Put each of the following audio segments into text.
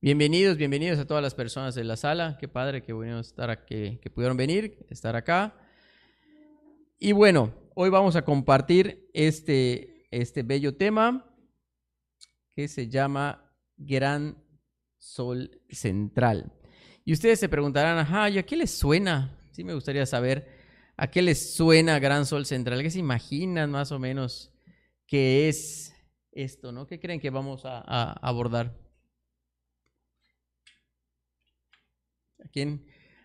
Bienvenidos, bienvenidos a todas las personas de la sala. Qué padre que, bueno estar aquí, que pudieron venir, estar acá. Y bueno, hoy vamos a compartir este, este bello tema que se llama Gran Sol Central. Y ustedes se preguntarán, ajá, ¿y a qué les suena? Sí me gustaría saber a qué les suena Gran Sol Central, ¿qué se imaginan más o menos que es esto, ¿no? ¿Qué creen que vamos a abordar?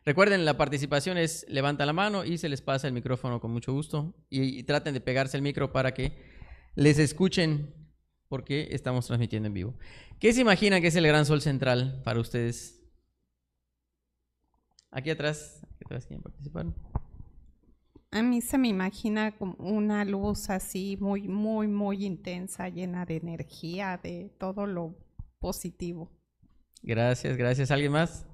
Recuerden, la participación es levanta la mano y se les pasa el micrófono con mucho gusto. Y, traten de pegarse el micro para que les escuchen porque estamos transmitiendo en vivo. ¿Qué se imaginan que es el gran sol central para ustedes? Aquí atrás, aquí atrás quieren participar. A mí se me imagina como una luz así muy, muy, muy intensa, llena de energía, de todo lo positivo. Gracias, gracias. ¿Alguien más?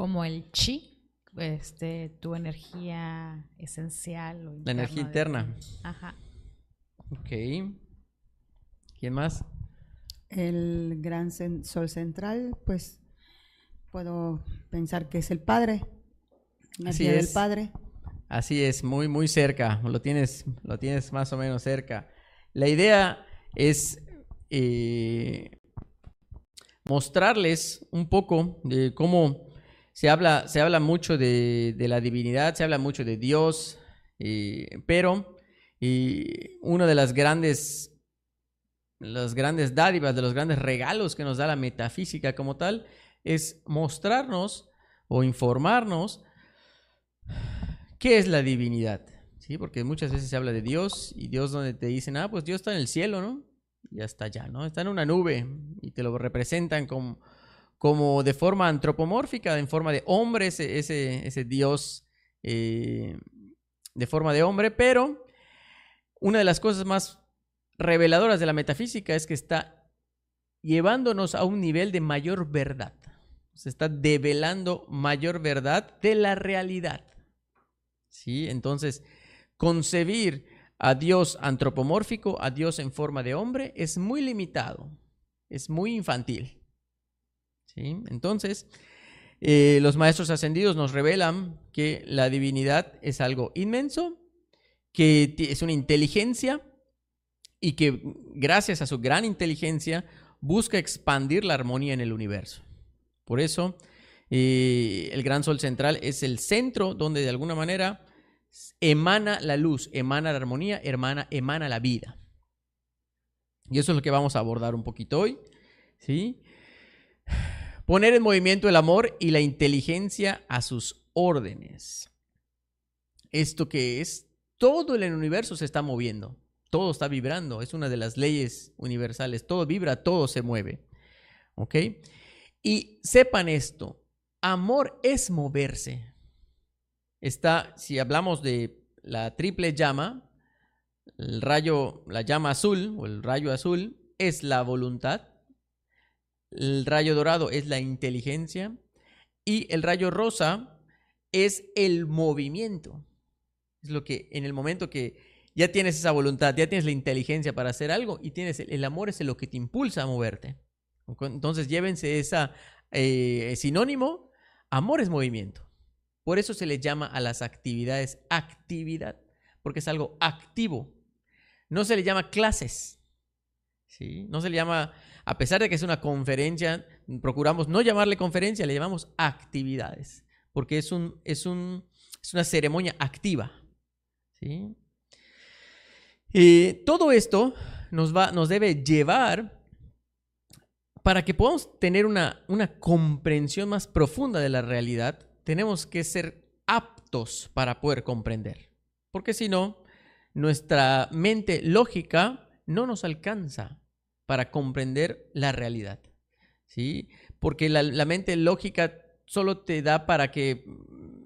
Como el chi, este, tu energía esencial. la energía interna. Ajá. Ok. ¿Quién más? El gran sol central, pues puedo pensar que es el Padre, energía del Padre. Así es, muy, muy cerca, lo tienes, lo tienes más o menos cerca. La idea es eh, mostrarles un poco de cómo se habla, se habla mucho de, la divinidad, se habla mucho de Dios, pero y una de las grandes, grandes dádivas, de los grandes regalos que nos da la metafísica como tal, es mostrarnos o informarnos qué es la divinidad. ¿Sí? Porque muchas veces se habla de Dios y Dios donde te dicen, ah, pues Dios está en el cielo, ¿no? Ya está allá, ¿no? Está en una nube y te lo representan como como de forma antropomórfica, en forma de hombre, ese, ese, Dios eh, de forma de hombre, pero una de las cosas más reveladoras de la metafísica es que está llevándonos a un nivel de mayor verdad. Se está develando mayor verdad de la realidad. ¿Sí? Entonces, concebir a Dios antropomórfico, a Dios en forma de hombre, es muy limitado, es muy infantil. Entonces, eh, los maestros ascendidos nos revelan que la divinidad es algo inmenso, que es una inteligencia y que gracias a su gran inteligencia busca expandir la armonía en el universo. Por eso, eh, el gran sol central es el centro donde de alguna manera emana la luz, emana la armonía, emana, emana la vida. Y eso es lo que vamos a abordar un poquito hoy. ¿sí? Poner en movimiento el amor y la inteligencia a sus órdenes. ¿Esto que es? Todo el universo se está moviendo, todo está vibrando, es una de las leyes universales, todo vibra, todo se mueve. ¿Ok? Y sepan esto, amor es moverse. Está, si hablamos de la triple llama, el rayo, la llama azul o el rayo azul es la voluntad, el rayo dorado es la inteligencia y el rayo rosa es el movimiento. Es lo que en el momento que ya tienes esa voluntad, ya tienes la inteligencia para hacer algo y tienes el, amor es lo que te impulsa a moverte. Entonces llévense esa eh, sinónimo, amor es movimiento. Por eso se le llama a las actividades actividad, porque es algo activo. No se le llama clases, ¿sí? No se le llama a pesar de que es una conferencia, procuramos no llamarle conferencia, le llamamos actividades, porque es, un, es, un, es una ceremonia activa. ¿sí? Y todo esto nos, va, nos debe llevar para que podamos tener una, una comprensión más profunda de la realidad, tenemos que ser aptos para poder comprender. Porque si no, nuestra mente lógica no nos alcanza para comprender la realidad. ¿sí? Porque la, mente lógica solo te da para que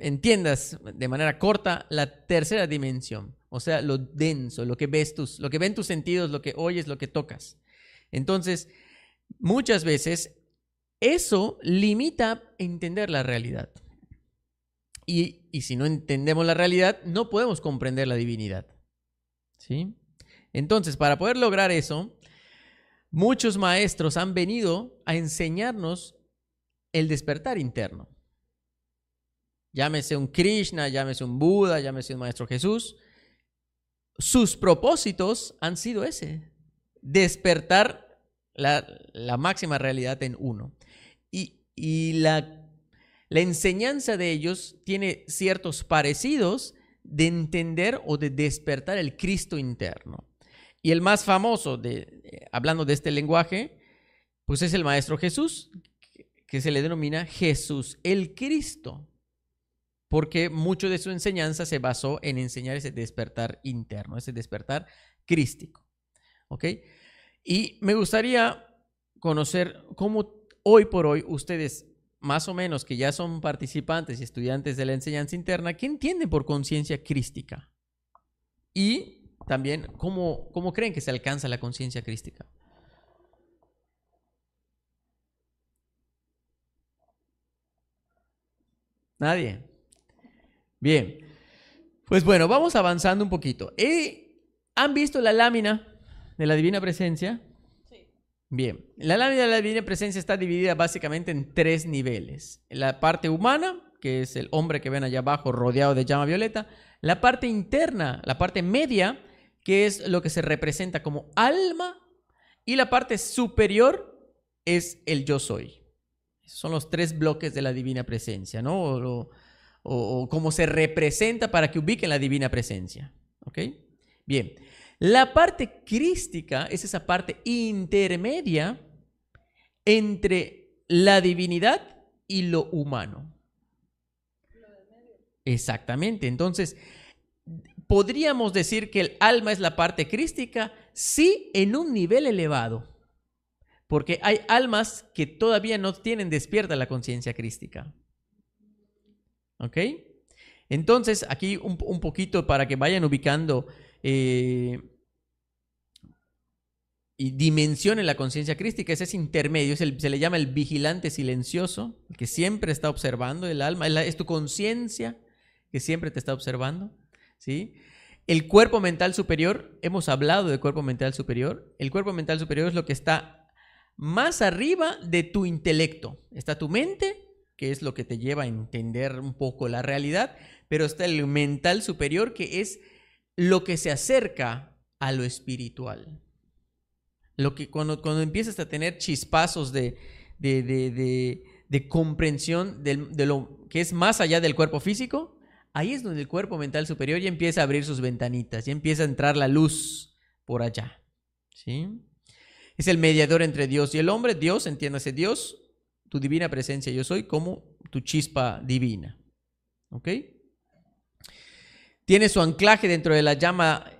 entiendas de manera corta la tercera dimensión, o sea, lo denso, lo que ves tus, lo que ven tus sentidos, lo que oyes, lo que tocas. Entonces, muchas veces eso limita entender la realidad. Y, y, si no entendemos la realidad, no podemos comprender la divinidad. ¿Sí? Entonces, para poder lograr eso, muchos maestros han venido a enseñarnos el despertar interno. Llámese un Krishna, llámese un Buda, llámese un Maestro Jesús. Sus propósitos han sido ese, despertar la, máxima realidad en uno. Y, y la, la enseñanza de ellos tiene ciertos parecidos de entender o de despertar el Cristo interno. Y el más famoso, de, eh, hablando de este lenguaje, pues es el Maestro Jesús, que se le denomina Jesús el Cristo, porque mucho de su enseñanza se basó en enseñar ese despertar interno, ese despertar crístico. ¿Ok? Y me gustaría conocer cómo hoy por hoy ustedes, más o menos que ya son participantes y estudiantes de la enseñanza interna, ¿qué entienden por conciencia crística? Y también, ¿cómo, ¿cómo creen que se alcanza la conciencia crística? Nadie. Bien. Pues bueno, vamos avanzando un poquito. Eh, ¿Han visto la lámina de la Divina Presencia? Sí. Bien. La lámina de la Divina Presencia está dividida básicamente en tres niveles. La parte humana, que es el hombre que ven allá abajo rodeado de llama violeta. La parte interna, la parte media, que es lo que se representa como alma. Y la parte superior es el yo soy. Son los tres bloques de la divina presencia, ¿no? O, o, cómo se representa para que ubiquen la divina presencia. ¿Ok? Bien. La parte crística es esa parte intermedia entre la divinidad y lo humano. Exactamente. Entonces, podríamos decir que el alma es la parte crística, sí, en un nivel elevado porque hay almas que todavía no tienen despierta la conciencia crística. ¿Ok? Entonces, aquí un, poquito para que vayan ubicando eh, y dimensionen la conciencia crística, ese es intermedio, se le llama el vigilante silencioso, el que siempre está observando el alma, es, tu conciencia que siempre te está observando. ¿Sí? El cuerpo mental superior, hemos hablado de cuerpo mental superior, el cuerpo mental superior es lo que está más arriba de tu intelecto. Está tu mente, que es lo que te lleva a entender un poco la realidad, pero está el mental superior, que es lo que se acerca a lo espiritual. Lo que cuando, cuando empiezas a tener chispazos de, de, comprensión de, de lo que es más allá del cuerpo físico, ahí es donde el cuerpo mental superior ya empieza a abrir sus ventanitas, ya empieza a entrar la luz por allá. ¿Sí? Es el mediador entre Dios y el hombre. Dios, entiéndase Dios, tu divina presencia yo soy, como tu chispa divina. ¿Ok? Tiene su anclaje dentro de la llama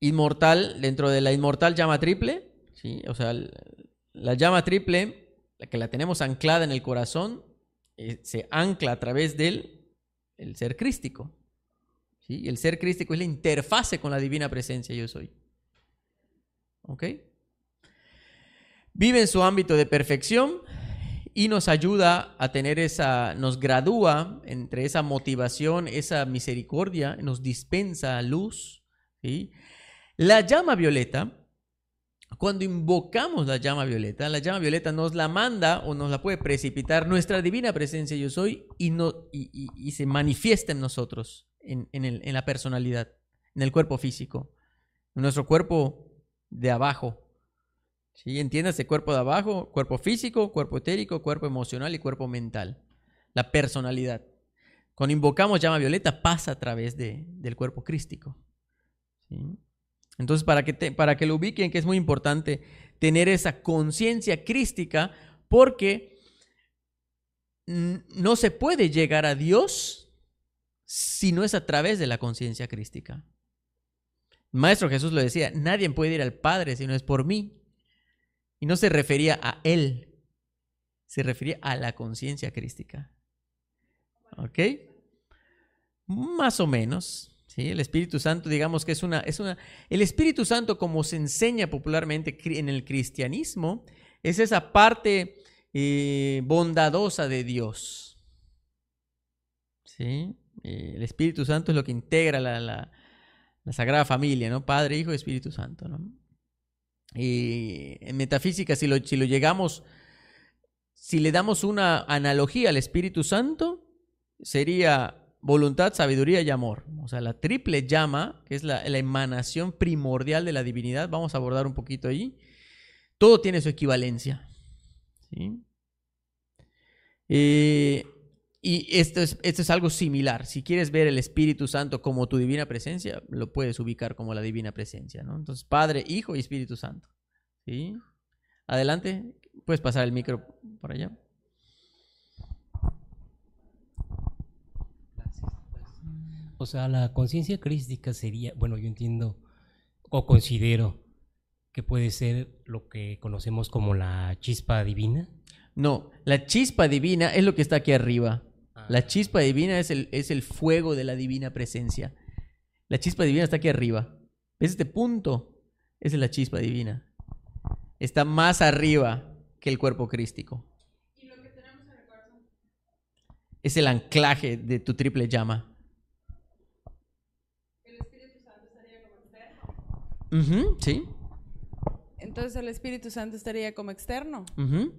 inmortal, dentro de la inmortal llama triple. ¿sí? O sea, la llama triple, la que la tenemos anclada en el corazón, eh, se ancla a través del el ser crístico. ¿sí? El ser crístico es la interfase con la divina presencia yo soy. ¿Ok? vive en su ámbito de perfección y nos ayuda a tener esa, nos gradúa entre esa motivación, esa misericordia, nos dispensa luz. La llama violeta, cuando invocamos la llama violeta, la llama violeta nos la manda o nos la puede precipitar nuestra divina presencia yo soy y, no, y, se manifiesta en nosotros, en, en la personalidad, en el cuerpo físico, en nuestro cuerpo de abajo, ¿Sí? Entiéndase cuerpo de abajo, cuerpo físico, cuerpo etérico, cuerpo emocional y cuerpo mental. La personalidad. Cuando invocamos llama violeta, pasa a través de, del cuerpo crístico. Entonces, para que, para que lo ubiquen, que es muy importante tener esa conciencia crística, porque no se puede llegar a Dios si no es a través de la conciencia crística. Maestro Jesús lo decía, nadie puede ir al Padre si no es por mí. Y no se refería a él, se refería a la conciencia crística. ¿Ok? Más o menos. ¿Sí? El Espíritu Santo, digamos que es una, es una... El Espíritu Santo, como se enseña popularmente en el cristianismo, es esa parte eh, bondadosa de Dios. ¿Sí? Eh, el Espíritu Santo es lo que integra la, la, Sagrada Familia, ¿no? Padre, Hijo y Espíritu Santo, ¿no? eh, en metafísica, si lo, si lo llegamos, si le damos una analogía al Espíritu Santo, sería voluntad, sabiduría y amor. O sea, la triple llama, que es la, emanación primordial de la divinidad, vamos a abordar un poquito ahí. Todo tiene su equivalencia. Eh, y esto es, esto es algo similar. Si quieres ver el Espíritu Santo como tu divina presencia, lo puedes ubicar como la divina presencia. ¿no? Entonces, Padre, Hijo y Espíritu Santo. ¿sí? Adelante, puedes pasar el micro por allá. O sea, la conciencia crística sería, bueno, yo entiendo o considero que puede ser lo que conocemos como la chispa divina. No, la chispa divina es lo que está aquí arriba. Ah. La chispa divina es el, es el fuego de la divina presencia. La chispa divina está aquí arriba. ¿Ves este punto? Esa es la chispa divina. Está más arriba que el cuerpo crístico. Es el anclaje de tu triple llama. Ujú, sí. Entonces el Espíritu Santo estaría como externo. ujú.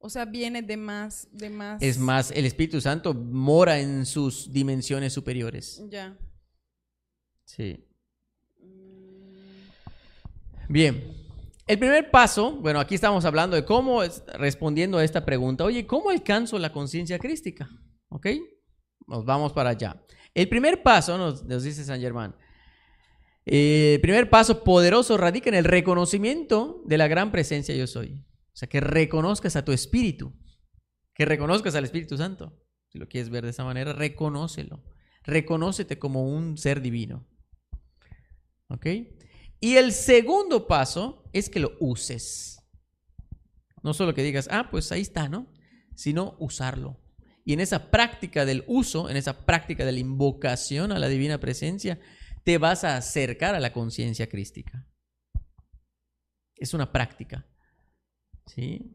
O sea, viene de más, de más. Es más, el Espíritu Santo mora en sus dimensiones superiores. Ya. Sí. Bien. El primer paso, bueno, aquí estamos hablando de cómo, es- respondiendo a esta pregunta, oye, ¿cómo alcanzo la conciencia crística? ¿Ok? Nos vamos para allá. El primer paso, nos, nos dice San Germán, eh, primer paso poderoso radica en el reconocimiento de la gran presencia yo soy. O sea, que reconozcas a tu espíritu, que reconozcas al Espíritu Santo. Si lo quieres ver de esa manera, reconócelo. Reconócete como un ser divino. ¿Ok? Y el segundo paso es que lo uses. No solo que digas, ah, pues ahí está, ¿no? Sino usarlo. Y en esa práctica del uso, en esa práctica de la invocación a la divina presencia, te vas a acercar a la conciencia crística. Es una práctica. ¿Sí?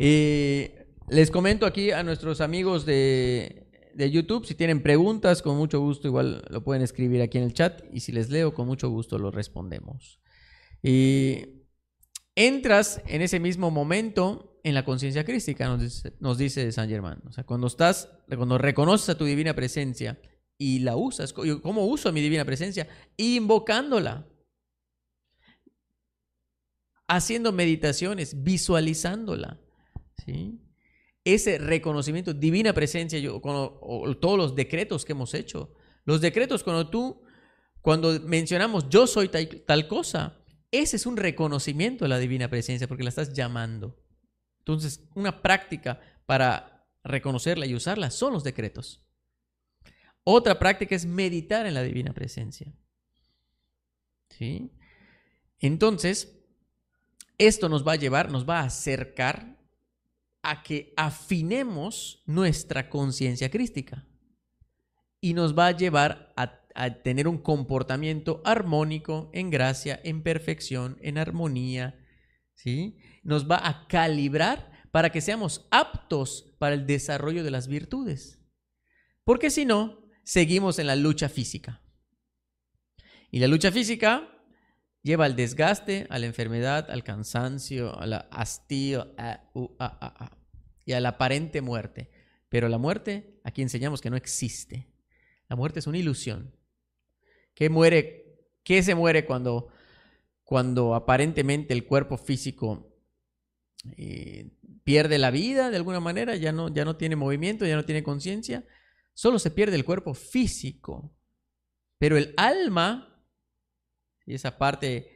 Eh, les comento aquí a nuestros amigos de, de YouTube, si tienen preguntas, con mucho gusto igual lo pueden escribir aquí en el chat y si les leo, con mucho gusto lo respondemos. Y entras en ese mismo momento en la conciencia crística, nos dice, nos dice San Germán. O sea, cuando estás, cuando reconoces a tu divina presencia y la usas, ¿cómo uso mi divina presencia? Invocándola haciendo meditaciones, visualizándola. Ese reconocimiento, divina presencia, yo, cuando- todos los decretos que hemos hecho. Los decretos, cuando tú, cuando mencionamos yo soy tal, tal cosa, ese es un reconocimiento de la divina presencia porque la estás llamando. Entonces, una práctica para reconocerla y usarla son los decretos. Otra práctica es meditar en la divina presencia. ¿Sí? Entonces, esto nos va a llevar, nos va a acercar a que afinemos nuestra conciencia crística y nos va a llevar a, a tener un comportamiento armónico, en gracia, en perfección, en armonía, ¿sí? Nos va a calibrar para que seamos aptos para el desarrollo de las virtudes. Porque si no, seguimos en la lucha física. Y la lucha física lleva al desgaste, a la enfermedad, al cansancio, a la hastío a- a, y a la aparente muerte. Pero la muerte, aquí enseñamos que no existe. La muerte es una ilusión. ¿Qué muere? ¿Qué se muere cuando, cuando aparentemente el cuerpo físico eh, pierde la vida de alguna manera? Ya no, ya no tiene movimiento, ya no tiene conciencia. Solo se pierde el cuerpo físico. Pero el alma y esa parte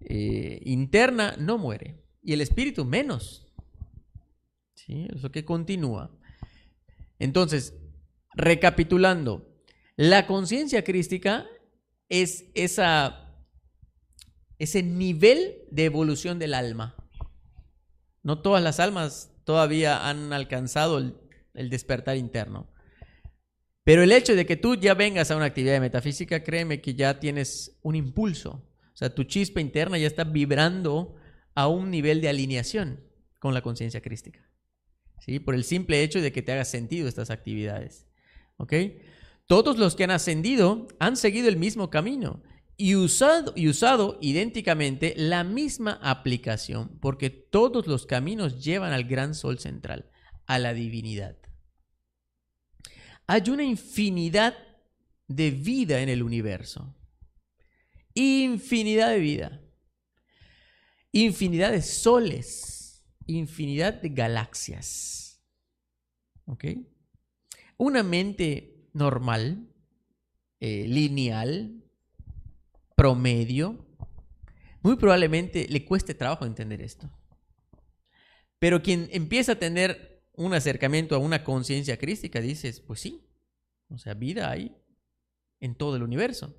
eh, interna no muere. Y el espíritu menos. ¿Sí? Eso que continúa. Entonces, recapitulando, la conciencia crística es ese nivel de evolución del alma. No todas las almas todavía han alcanzado el despertar interno. Pero el hecho de que tú ya vengas a una actividad de metafísica, créeme que ya tienes un impulso. O sea, tu chispa interna ya está vibrando a un nivel de alineación con la conciencia crística. ¿Sí? Por el simple hecho de que te haga sentido estas actividades. ¿Ok? Todos los que han ascendido han seguido el mismo camino y usado, y usado idénticamente la misma aplicación, porque todos los caminos llevan al gran sol central, a la divinidad. Hay una infinidad de vida en el universo. Infinidad de vida. Infinidad de soles. Infinidad de galaxias. ¿Ok? Una mente normal, eh, lineal, promedio, muy probablemente le cueste trabajo entender esto. Pero quien empieza a tener un acercamiento a una conciencia crística, dices, pues sí, o sea, vida hay en todo el universo.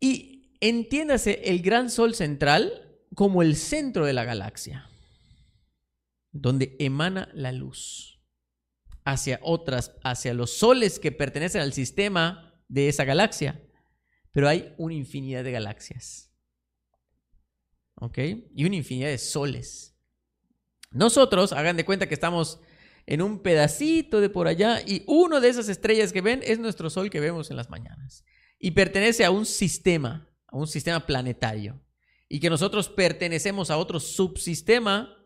Y entiéndase el gran sol central como el centro de la galaxia, donde emana la luz hacia otras, hacia los soles que pertenecen al sistema de esa galaxia pero hay una infinidad de galaxias. ¿Ok? Y una infinidad de soles. Nosotros, hagan de cuenta que estamos en un pedacito de por allá y uno de esas estrellas que ven es nuestro sol que vemos en las mañanas. Y pertenece a un sistema, a un sistema planetario. Y que nosotros pertenecemos a otro subsistema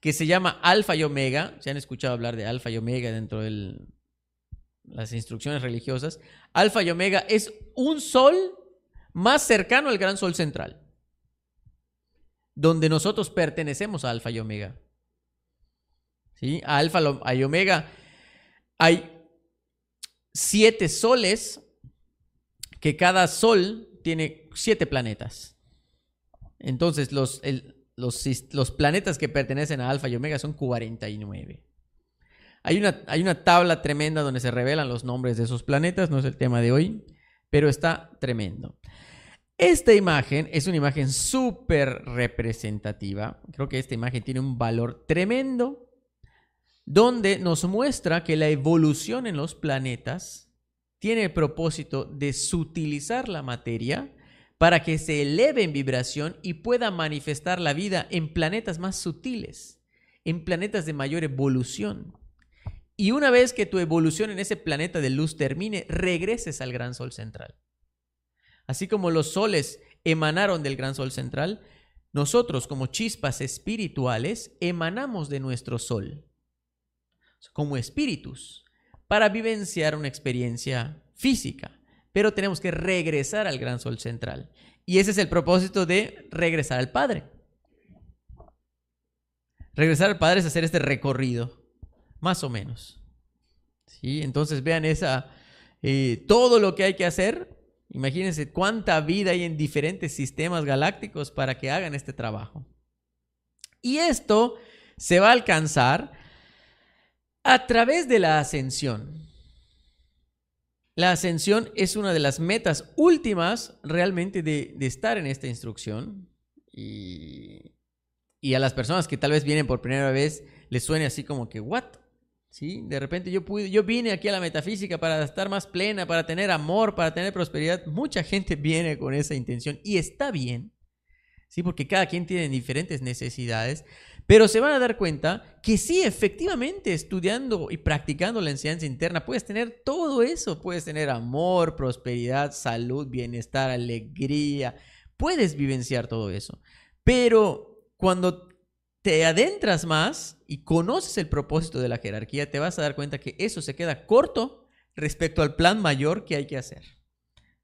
que se llama Alfa y Omega. Se han escuchado hablar de Alfa y Omega dentro del las instrucciones religiosas, Alfa y Omega es un sol más cercano al gran sol central, donde nosotros pertenecemos a Alfa y Omega. ¿Sí? A Alfa y Omega hay siete soles, que cada sol tiene siete planetas. Entonces, los, los, los planetas que pertenecen a Alfa y Omega son 49. Hay una, hay una tabla tremenda donde se revelan los nombres de esos planetas, no es el tema de hoy, pero está tremendo. Esta imagen es una imagen súper representativa. Creo que esta imagen tiene un valor tremendo, donde nos muestra que la evolución en los planetas tiene el propósito de sutilizar la materia para que se eleve en vibración y pueda manifestar la vida en planetas más sutiles, en planetas de mayor evolución. Y una vez que tu evolución en ese planeta de luz termine, regreses al gran sol central. Así como los soles emanaron del gran sol central, nosotros como chispas espirituales emanamos de nuestro sol, como espíritus, para vivenciar una experiencia física. Pero tenemos que regresar al gran sol central. Y ese es el propósito de regresar al Padre. Regresar al Padre es hacer este recorrido más o menos. ¿Sí? Entonces vean esa, eh, todo lo que hay que hacer. Imagínense cuánta vida hay en diferentes sistemas galácticos para que hagan este trabajo. Y esto se va a alcanzar a través de la ascensión. La ascensión es una de las metas últimas realmente de, estar en esta instrucción. Y, y, a las personas que tal vez vienen por primera vez les suene así como que, ¿what? ¿sí? De repente yo, pude, yo vine aquí a la metafísica para estar más plena, para tener amor, para tener prosperidad. Mucha gente viene con esa intención y está bien, ¿sí? Porque cada quien tiene diferentes necesidades, pero se van a dar cuenta que sí, efectivamente, estudiando y practicando la enseñanza interna, puedes tener todo eso. Puedes tener amor, prosperidad, salud, bienestar, alegría. Puedes vivenciar todo eso. Pero cuando te adentras más y conoces el propósito de la jerarquía, te vas a dar cuenta que eso se queda corto respecto al plan mayor que hay que hacer.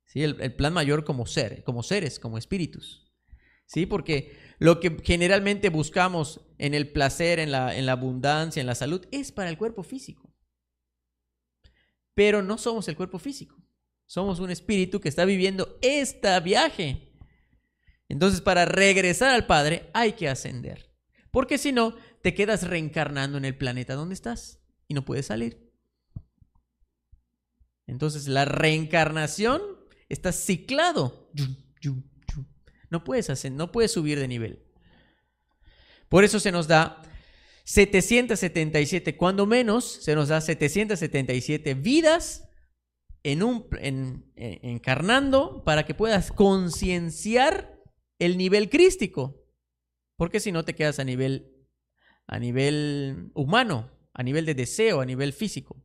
¿Sí? El, plan mayor como ser, como seres, como espíritus. ¿Sí? Porque lo que generalmente buscamos en el placer, en la, en la abundancia, en la salud, es para el cuerpo físico. Pero no somos el cuerpo físico. Somos un espíritu que está viviendo este viaje. Entonces, para regresar al Padre hay que ascender. Porque si no, te quedas reencarnando en el planeta donde estás y no puedes salir. Entonces la reencarnación está ciclado. No puedes, no puedes subir de nivel. Por eso se nos da 777, cuando menos se nos da 777 vidas en un, encarnando para que puedas concienciar el nivel crístico. Porque si no te quedas a nivel, a nivel humano, a nivel de deseo, a nivel físico.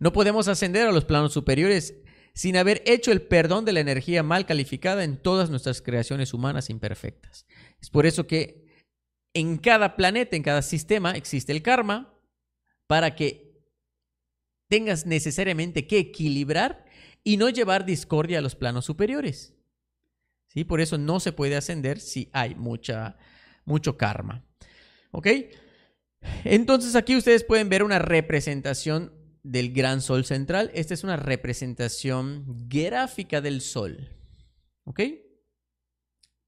No podemos ascender a los planos superiores sin haber hecho el perdón de la energía mal calificada en todas nuestras creaciones humanas imperfectas. Es por eso que en cada planeta, en cada sistema, existe el karma para que tengas necesariamente que equilibrar y no llevar discordia a los planos superiores. ¿Sí? Por eso no se puede ascender si hay mucha, mucho karma. ¿Ok? Entonces aquí ustedes pueden ver una representación del gran sol central. Esta es una representación gráfica del sol. ¿Ok?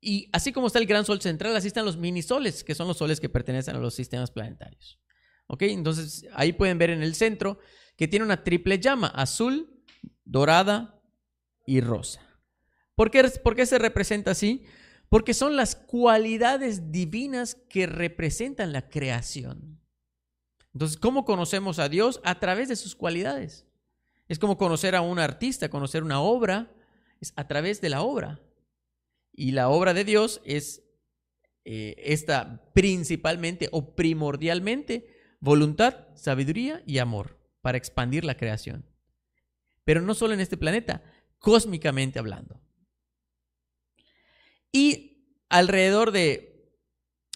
Y así como está el gran sol central, así están los minisoles, que son los soles que pertenecen a los sistemas planetarios. ¿Ok? Entonces ahí pueden ver en el centro que tiene una triple llama, azul, dorada y rosa. ¿Por qué, ¿Por qué se representa así? Porque son las cualidades divinas que representan la creación. Entonces, ¿cómo conocemos a Dios? A través de sus cualidades. Es como conocer a un artista, conocer una obra, es a través de la obra. Y la obra de Dios es eh, esta principalmente o primordialmente voluntad, sabiduría y amor para expandir la creación. Pero no solo en este planeta, cósmicamente hablando. Y alrededor de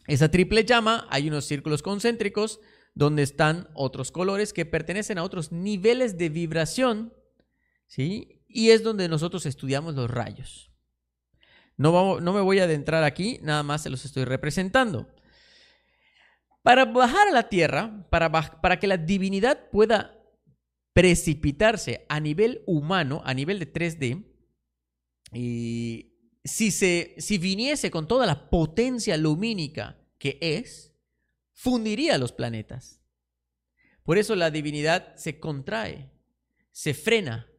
esa triple llama hay unos círculos concéntricos donde están otros colores que pertenecen a otros niveles de vibración, ¿sí? Y es donde nosotros estudiamos los rayos. No, no me voy a adentrar aquí, nada más se los estoy representando. Para bajar a la tierra, para, para que la divinidad pueda precipitarse a nivel humano, a nivel de 3D, y si, se, si viniese con toda la potencia lumínica que es, fundiría los planetas. Por eso la divinidad se contrae, se frena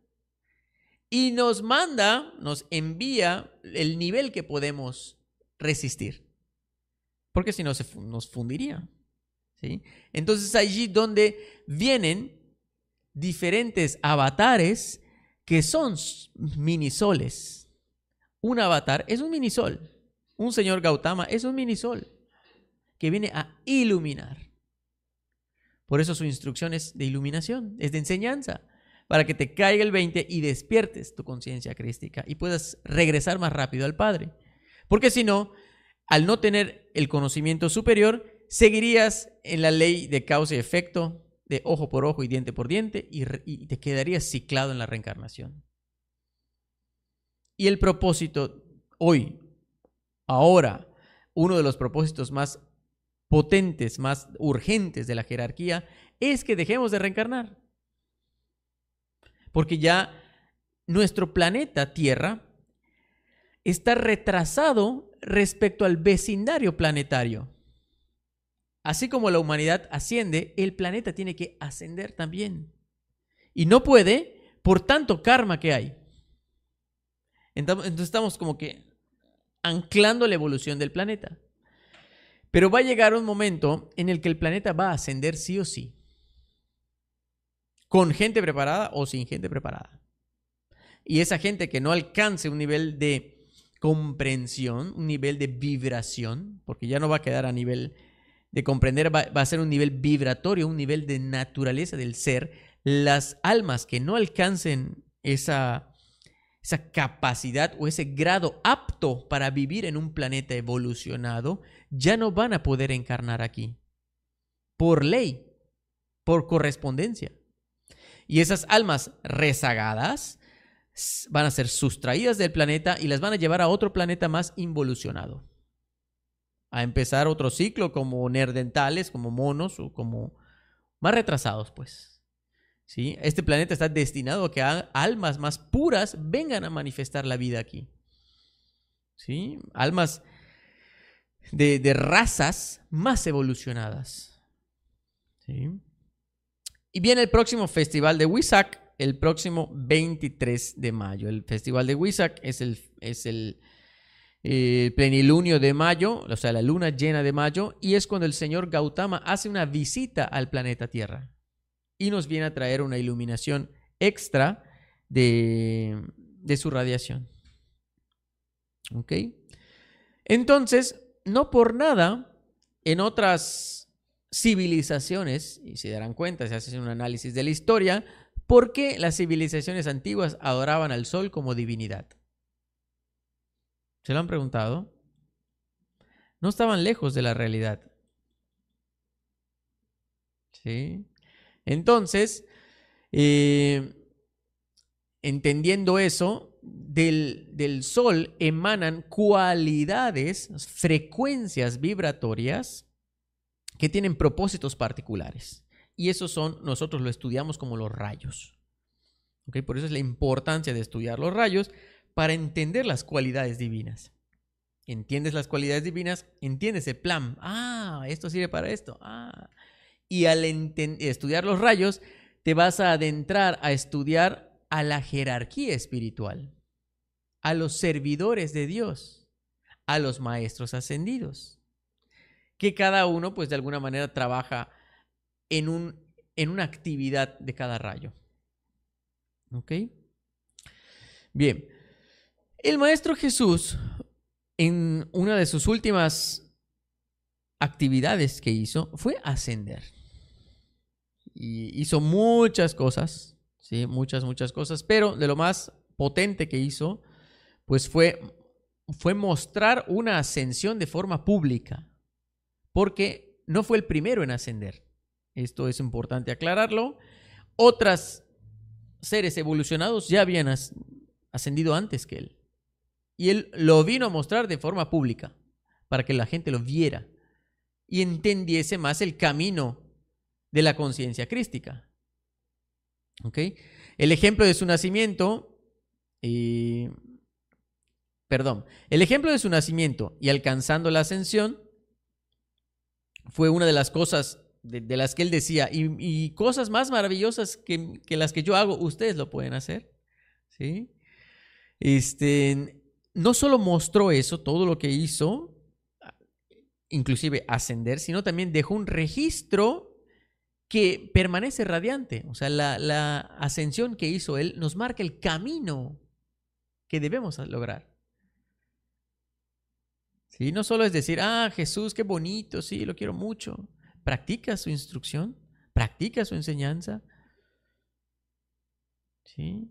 y nos manda, nos envía el nivel que podemos resistir. Porque si no, se, nos fundiría. ¿sí? Entonces allí donde vienen diferentes avatares que son minisoles. Un avatar es un minisol. Un señor Gautama es un minisol que viene a iluminar. Por eso su instrucción es de iluminación, es de enseñanza, para que te caiga el 20 y despiertes tu conciencia crística y puedas regresar más rápido al Padre. Porque si no, al no tener el conocimiento superior, seguirías en la ley de causa y efecto, de ojo por ojo y diente por diente, y, y te quedarías ciclado en la reencarnación. Y el propósito hoy, ahora, uno de los propósitos más potentes, más urgentes de la jerarquía, es que dejemos de reencarnar. Porque ya nuestro planeta Tierra está retrasado respecto al vecindario planetario. Así como la humanidad asciende, el planeta tiene que ascender también. Y no puede por tanto karma que hay. Entonces estamos como que anclando la evolución del planeta. Pero va a llegar un momento en el que el planeta va a ascender sí o sí. Con gente preparada o sin gente preparada. Y esa gente que no alcance un nivel de comprensión, un nivel de vibración, porque ya no va a quedar a nivel de comprender, va, a ser un nivel vibratorio, un nivel de naturaleza del ser. Las almas que no alcancen esa, esa capacidad o ese grado apto para vivir en un planeta evolucionado, ya no van a poder encarnar aquí. Por ley, por correspondencia. Y esas almas rezagadas van a ser sustraídas del planeta y las van a llevar a otro planeta más involucionado. A empezar otro ciclo como nerdentales, como monos o como más retrasados, pues. ¿Sí? Este planeta está destinado a que almas más puras vengan a manifestar la vida aquí. ¿Sí? Almas de, razas más evolucionadas. Y viene el próximo festival de Wisak, el próximo 23 de mayo. El festival de Wisak es el, es el eh, plenilunio de mayo, o sea, la luna llena de mayo, y es cuando el señor Gautama hace una visita al planeta Tierra y nos viene a traer una iluminación extra de, de su radiación. ¿Ok? Entonces, no por nada, en otras civilizaciones, y se darán cuenta si hacen un análisis de la historia, ¿Por qué las civilizaciones antiguas adoraban al sol como divinidad? ¿Se lo han preguntado? No estaban lejos de la realidad. ¿Sí? Entonces, eh, entendiendo eso, del, del, sol emanan cualidades, frecuencias vibratorias que tienen propósitos particulares. Y esos son, nosotros lo estudiamos como los rayos. Por eso es la importancia de estudiar los rayos para entender las cualidades divinas. Entiendes las cualidades divinas, entiendes el plan. Ah, esto sirve para esto. Ah. Y al estudiar los rayos, te vas a adentrar a estudiar a la jerarquía espiritual, a los servidores de Dios, a los maestros ascendidos, que cada uno, pues de alguna manera, trabaja en, un, en una actividad de cada rayo. ¿Ok? Bien. El Maestro Jesús, en una de sus últimas actividades que hizo, fue ascender. Y hizo muchas cosas, ¿sí? Muchas, muchas cosas, pero de lo más potente que hizo, pues fue, fue mostrar una ascensión de forma pública, porque no fue el primero en ascender. Esto es importante aclararlo. Otras seres evolucionados ya habían ascendido antes que él. Y él lo vino a mostrar de forma pública, para que la gente lo viera y entendiese más el camino de la conciencia crística. El ejemplo de su nacimiento, perdón, el ejemplo de su nacimiento y alcanzando la ascensión fue una de las cosas de, las que él decía, y, cosas más maravillosas que, las que yo hago, ustedes lo pueden hacer. ¿sí? Este, no solo mostró eso, todo lo que hizo, inclusive ascender, sino también dejó un registro que permanece radiante. O sea, la, la ascensión que hizo él nos marca el camino que debemos lograr. ¿Sí? No solo es decir, ah, Jesús, qué bonito, sí, lo quiero mucho practica su instrucción, practica su enseñanza. ¿Sí?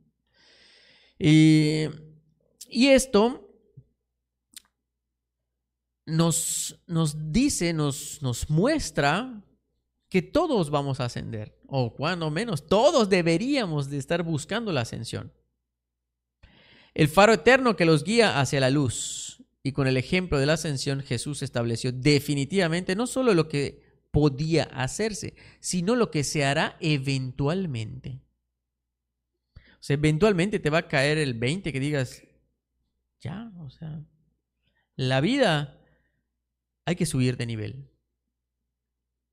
Y, esto nos, nos dice, nos, nos muestra que todos vamos a ascender, o cuando menos, todos deberíamos de estar buscando la ascensión. El faro eterno que los guía hacia la luz. Y con el ejemplo de la ascensión, Jesús estableció definitivamente no solo lo que podía hacerse, sino lo que se hará eventualmente. O sea, eventualmente te va a caer el 20 que digas, ya, o sea, la vida hay que subir de nivel.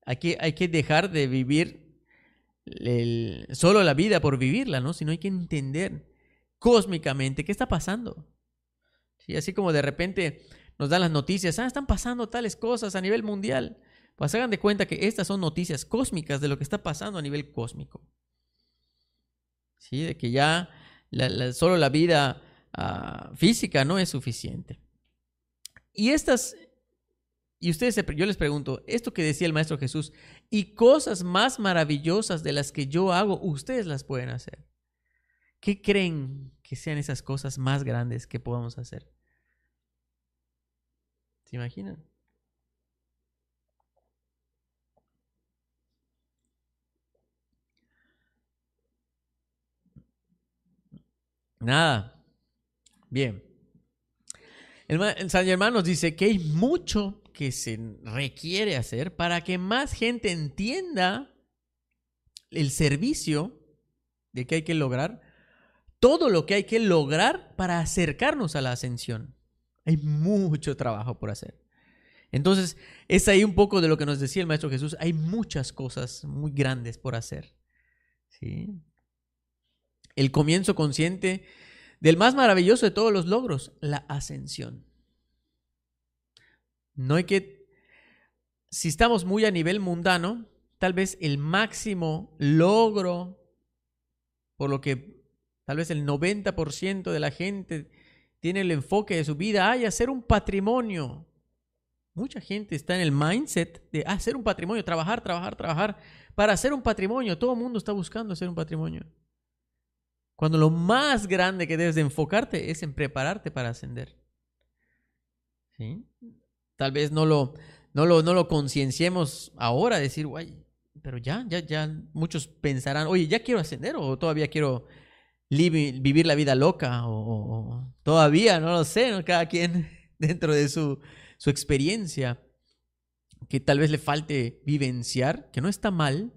Hay que, hay que dejar de vivir solo la vida por vivirla, ¿no? Sino hay que entender cósmicamente qué está pasando. ¿Sí? Así como de repente nos dan las noticias, ah, están pasando tales cosas a nivel mundial. Pues hagan de cuenta que estas son noticias cósmicas de lo que está pasando a nivel cósmico. ¿Sí? De que ya solo la vida ah, física no es suficiente. Y estas, y ustedes, yo les pregunto, esto que decía el Maestro Jesús, y cosas más maravillosas de las que yo hago, ustedes las pueden hacer. ¿Qué creen que sean esas cosas más grandes que podamos hacer? ¿Se imaginan? Nada. Bien. El, San Germán nos dice que hay mucho que se requiere hacer para que más gente entienda el servicio de que hay que lograr, todo lo que hay que lograr para acercarnos a la ascensión. Hay mucho trabajo por hacer. Entonces, es ahí un poco de lo que nos decía el Maestro Jesús. Hay muchas cosas muy grandes por hacer. ¿Sí? el comienzo consciente del más maravilloso de todos los logros, la ascensión. No hay que, si estamos muy a nivel mundano, tal vez el máximo logro, por lo que tal vez el 90% de la gente tiene el enfoque de su vida, hay hacer un patrimonio. Mucha gente está en el mindset de hacer un patrimonio, trabajar, trabajar, trabajar para hacer un patrimonio. Todo el mundo está buscando hacer un patrimonio. Cuando lo más grande que debes de enfocarte es en prepararte para ascender. ¿Sí? Tal vez no lo, no lo, no lo concienciemos ahora, decir, guay, pero ya, ya, ya, muchos pensarán, oye, ya quiero ascender o todavía quiero vivir la vida loca o, todavía, no lo sé, cada quien dentro de su, su experiencia que tal vez le falte vivenciar, que no está mal,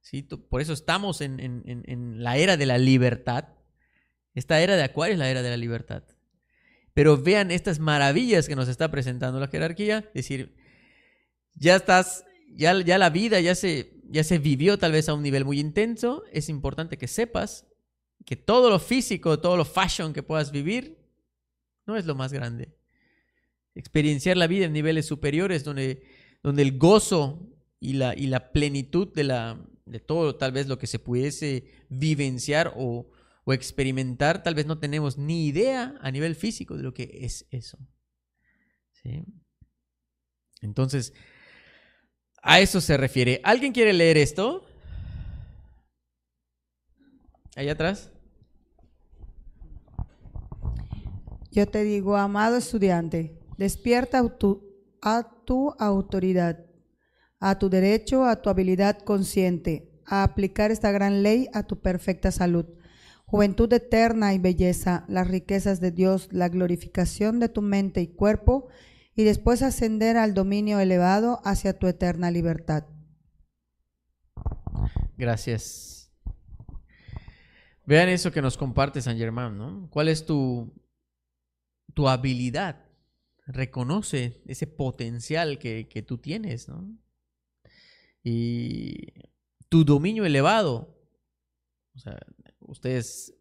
¿sí? por eso estamos en, en, en, la era de la libertad. Esta era de Acuario es la era de la libertad. Pero vean estas maravillas que nos está presentando la jerarquía, es decir, ya estás, ya, ya la vida ya se, ya se vivió tal vez a un nivel muy intenso, es importante que sepas que todo lo físico, todo lo fashion que puedas vivir, no es lo más grande. Experienciar la vida en niveles superiores donde donde el gozo y la, y la plenitud de, la, de todo, tal vez lo que se pudiese vivenciar o, o experimentar, tal vez no tenemos ni idea a nivel físico de lo que es eso. ¿Sí? Entonces, a eso se refiere. ¿Alguien quiere leer esto? Allá atrás. Yo te digo, amado estudiante, despierta a tu autoridad, a tu derecho, a tu habilidad consciente, a aplicar esta gran ley a tu perfecta salud. Juventud eterna y belleza, las riquezas de Dios, la glorificación de tu mente y cuerpo, y después ascender al dominio elevado hacia tu eterna libertad. Gracias. Vean eso que nos comparte San Germán, ¿no? ¿Cuál es tu, tu habilidad? reconoce ese potencial que, tú tienes, ¿no? Y tu dominio elevado, o sea, ustedes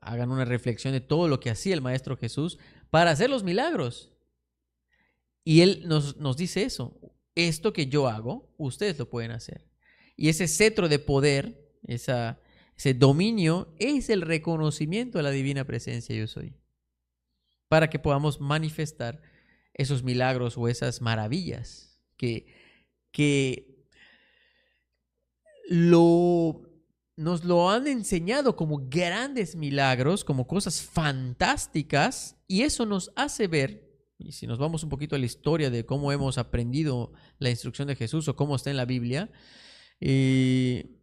hagan una reflexión de todo lo que hacía el Maestro Jesús para hacer los milagros. Y Él nos, nos dice eso, esto que yo hago, ustedes lo pueden hacer. Y ese cetro de poder, esa, ese dominio, es el reconocimiento de la divina presencia yo soy. Para que podamos manifestar esos milagros o esas maravillas que, que lo, nos lo han enseñado como grandes milagros, como cosas fantásticas, y eso nos hace ver, y si nos vamos un poquito a la historia de cómo hemos aprendido la instrucción de Jesús o cómo está en la Biblia, eh,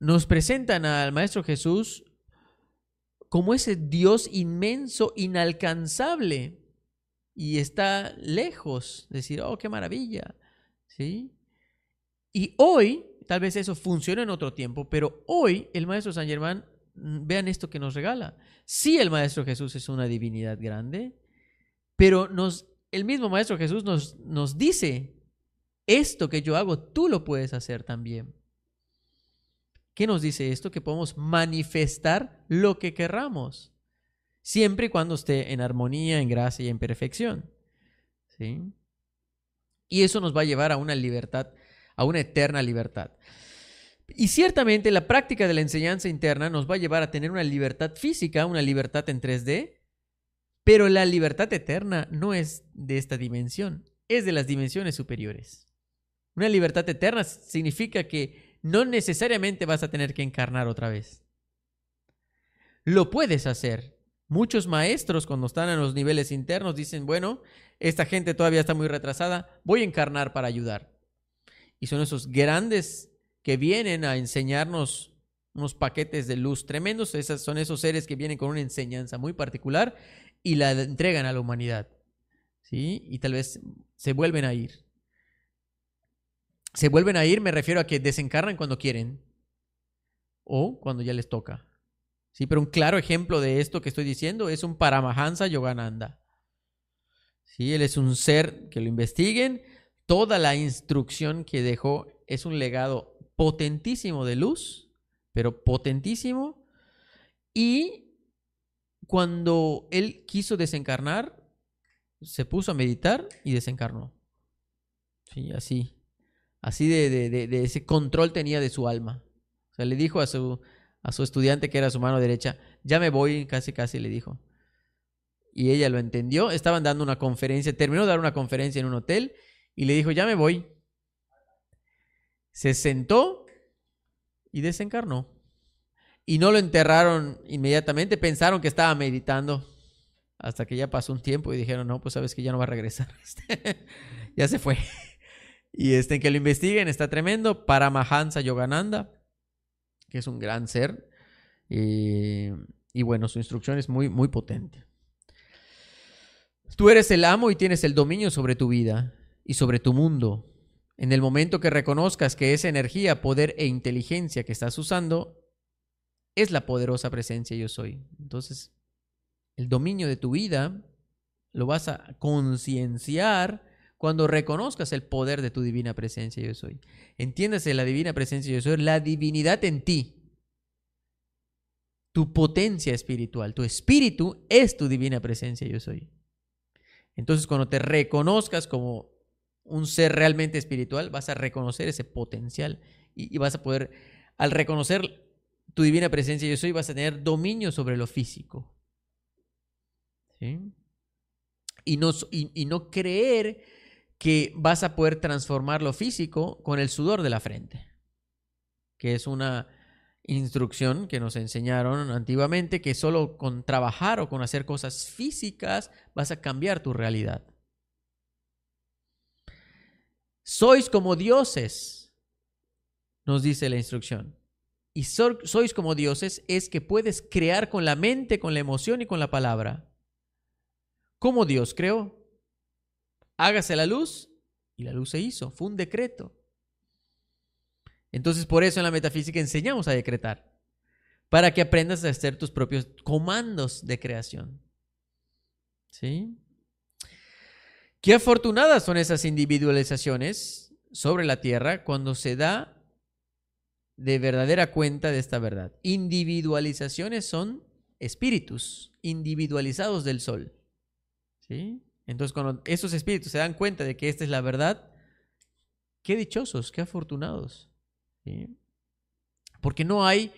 nos presentan al Maestro Jesús como ese Dios inmenso, inalcanzable, y está lejos, decir, oh, qué maravilla, ¿sí? Y hoy, tal vez eso funcione en otro tiempo, pero hoy el Maestro San Germán, mm, vean esto que nos regala. Sí, el Maestro Jesús es una divinidad grande, pero nos, el mismo Maestro Jesús nos, nos dice, esto que yo hago, tú lo puedes hacer también. ¿Qué nos dice esto? Que podemos manifestar lo que querramos siempre y cuando esté en armonía, en gracia y en perfección. ¿Sí? Y eso nos va a llevar a una libertad, a una eterna libertad. Y ciertamente la práctica de la enseñanza interna nos va a llevar a tener una libertad física, una libertad en 3D, pero la libertad eterna no es de esta dimensión, es de las dimensiones superiores. Una libertad eterna significa que no necesariamente vas a tener que encarnar otra vez. Lo puedes hacer, Muchos maestros cuando están en los niveles internos dicen, bueno, esta gente todavía está muy retrasada, voy a encarnar para ayudar. Y son esos grandes que vienen a enseñarnos unos paquetes de luz tremendos, Esas son esos seres que vienen con una enseñanza muy particular y la entregan a la humanidad. ¿Sí? Y tal vez se vuelven a ir. Se vuelven a ir, me refiero a que desencarnan cuando quieren o cuando ya les toca. Sí, pero un claro ejemplo de esto que estoy diciendo es un Paramahansa Yogananda. Sí, él es un ser que lo investiguen. Toda la instrucción que dejó es un legado potentísimo de luz, pero potentísimo. Y cuando él quiso desencarnar, se puso a meditar y desencarnó. Sí, así. Así de, de, de ese control tenía de su alma. O sea, le dijo a su, a su estudiante que era su mano derecha, ya me voy, casi casi le dijo. Y ella lo entendió, estaban dando una conferencia, terminó de dar una conferencia en un hotel y le dijo, ya me voy. Se sentó y desencarnó. y no lo enterraron inmediatamente, pensaron que estaba meditando. Hasta que ya pasó un tiempo y dijeron, no, pues sabes que ya no va a regresar. ya se fue. Y este, que lo investiguen, está tremendo. Paramahansa Yogananda, que es un gran ser. Y, y bueno, su instrucción es muy, muy potente. Tú eres el amo y tienes el dominio sobre tu vida y sobre tu mundo. En el momento que reconozcas que esa energía, poder e inteligencia que estás usando es la poderosa presencia yo soy. Entonces, el dominio de tu vida lo vas a concienciar cuando reconozcas el poder de tu divina presencia yo soy. Entiéndase la divina presencia yo soy, la divinidad en ti. Tu potencia espiritual, tu espíritu es tu divina presencia yo soy. Entonces, cuando te reconozcas como un ser realmente espiritual, vas a reconocer ese potencial y, vas a poder, al reconocer tu divina presencia yo soy, vas a tener dominio sobre lo físico. Y, no, y no creer que vas a poder transformar lo físico con el sudor de la frente, que es una instrucción que nos enseñaron antiguamente, que solo con trabajar o con hacer cosas físicas vas a cambiar tu realidad. Sois como dioses, nos dice la instrucción. Y sois como dioses es que puedes crear con la mente, con la emoción y con la palabra. ¿Cómo Dios creó? Hágase la luz y la luz se hizo. Fue un decreto. Entonces por eso en la metafísica enseñamos a decretar, para que aprendas a hacer tus propios comandos de creación. ¿Sí? Qué afortunadas son esas individualizaciones sobre la tierra cuando se da de verdadera cuenta de esta verdad. Individualizaciones son espíritus individualizados del sol. ¿Sí? Entonces, cuando esos espíritus se dan cuenta de que esta es la verdad, qué dichosos, qué afortunados. Porque no hay,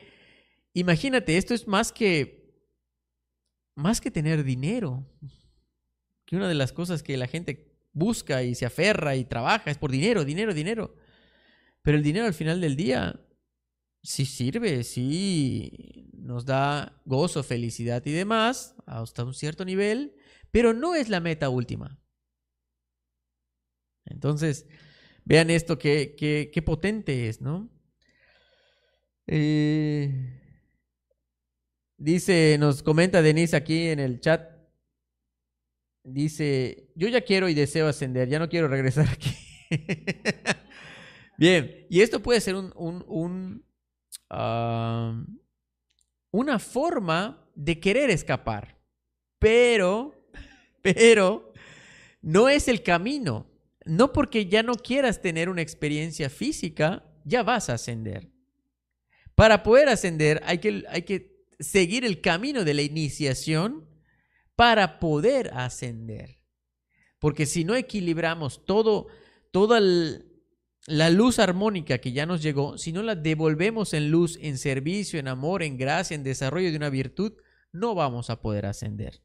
imagínate, esto es más que, más que tener dinero. Que una de las cosas que la gente busca y se aferra y trabaja es por dinero, dinero, dinero. Pero el dinero al final del día sí sirve, sí nos da gozo, felicidad y demás, hasta un cierto nivel, pero no es la meta última. Entonces, vean esto, qué, qué potente es, ¿no? Eh, dice, nos comenta Denise aquí en el chat. Dice, yo ya quiero y deseo ascender, ya no quiero regresar aquí. Bien, y esto puede ser un, un, una forma de querer escapar, pero, pero no es el camino. No porque ya no quieras tener una experiencia física, ya vas a ascender. Para poder ascender hay que, hay que seguir el camino de la iniciación para poder ascender. Porque si no equilibramos todo, toda la luz armónica que ya nos llegó, si no la devolvemos en luz, en servicio, en amor, en gracia, en desarrollo de una virtud, no vamos a poder ascender.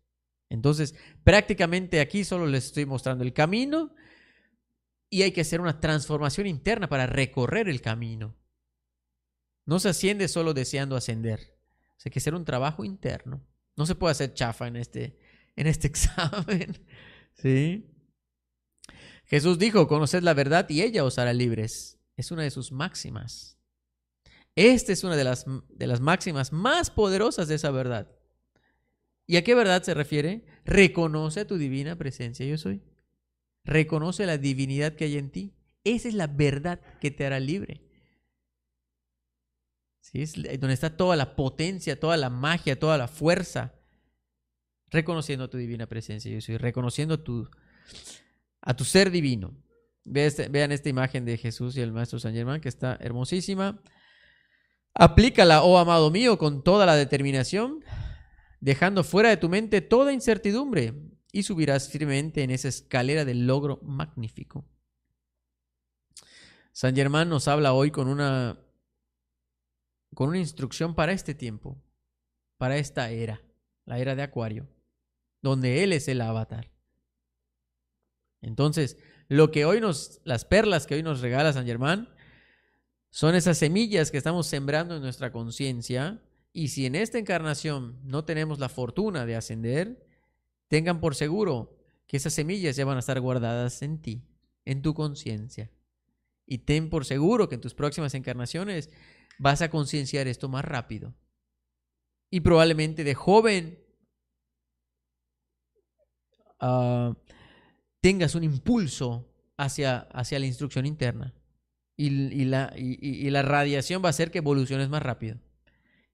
Entonces, prácticamente aquí solo les estoy mostrando el camino y hay que hacer una transformación interna para recorrer el camino. No se asciende solo deseando ascender. hay que hacer un trabajo interno. No se puede hacer chafa en este, en este examen. ¿Sí? Jesús dijo, conoced la verdad y ella os hará libres. Es una de sus máximas. Esta es una de las, de las máximas más poderosas de esa verdad. ¿Y a qué verdad se refiere? Reconoce a tu divina presencia, yo soy. Reconoce la divinidad que hay en ti. Esa es la verdad que te hará libre. Es donde está toda la potencia, toda la magia, toda la fuerza. Reconociendo tu divina presencia, yo soy, reconociendo tu, a tu ser divino. Este, vean esta imagen de Jesús y el Maestro San Germán, que está hermosísima. Aplícala, oh amado mío, con toda la determinación, dejando fuera de tu mente toda incertidumbre y subirás firmemente en esa escalera del logro magnífico. San Germán nos habla hoy con una con una instrucción para este tiempo, para esta era, la era de Acuario, donde Él es el avatar. Entonces, lo que hoy nos, las perlas que hoy nos regala San Germán, son esas semillas que estamos sembrando en nuestra conciencia Y si en esta encarnación no tenemos la fortuna de ascender, tengan por seguro que esas semillas ya van a estar guardadas en ti, en tu conciencia. Y ten por seguro que en tus próximas encarnaciones vas a concienciar esto más rápido. Y probablemente de joven ah, tengas un impulso hacia, hacia la instrucción interna. Y, la, y la radiación va a hacer que evoluciones más rápido.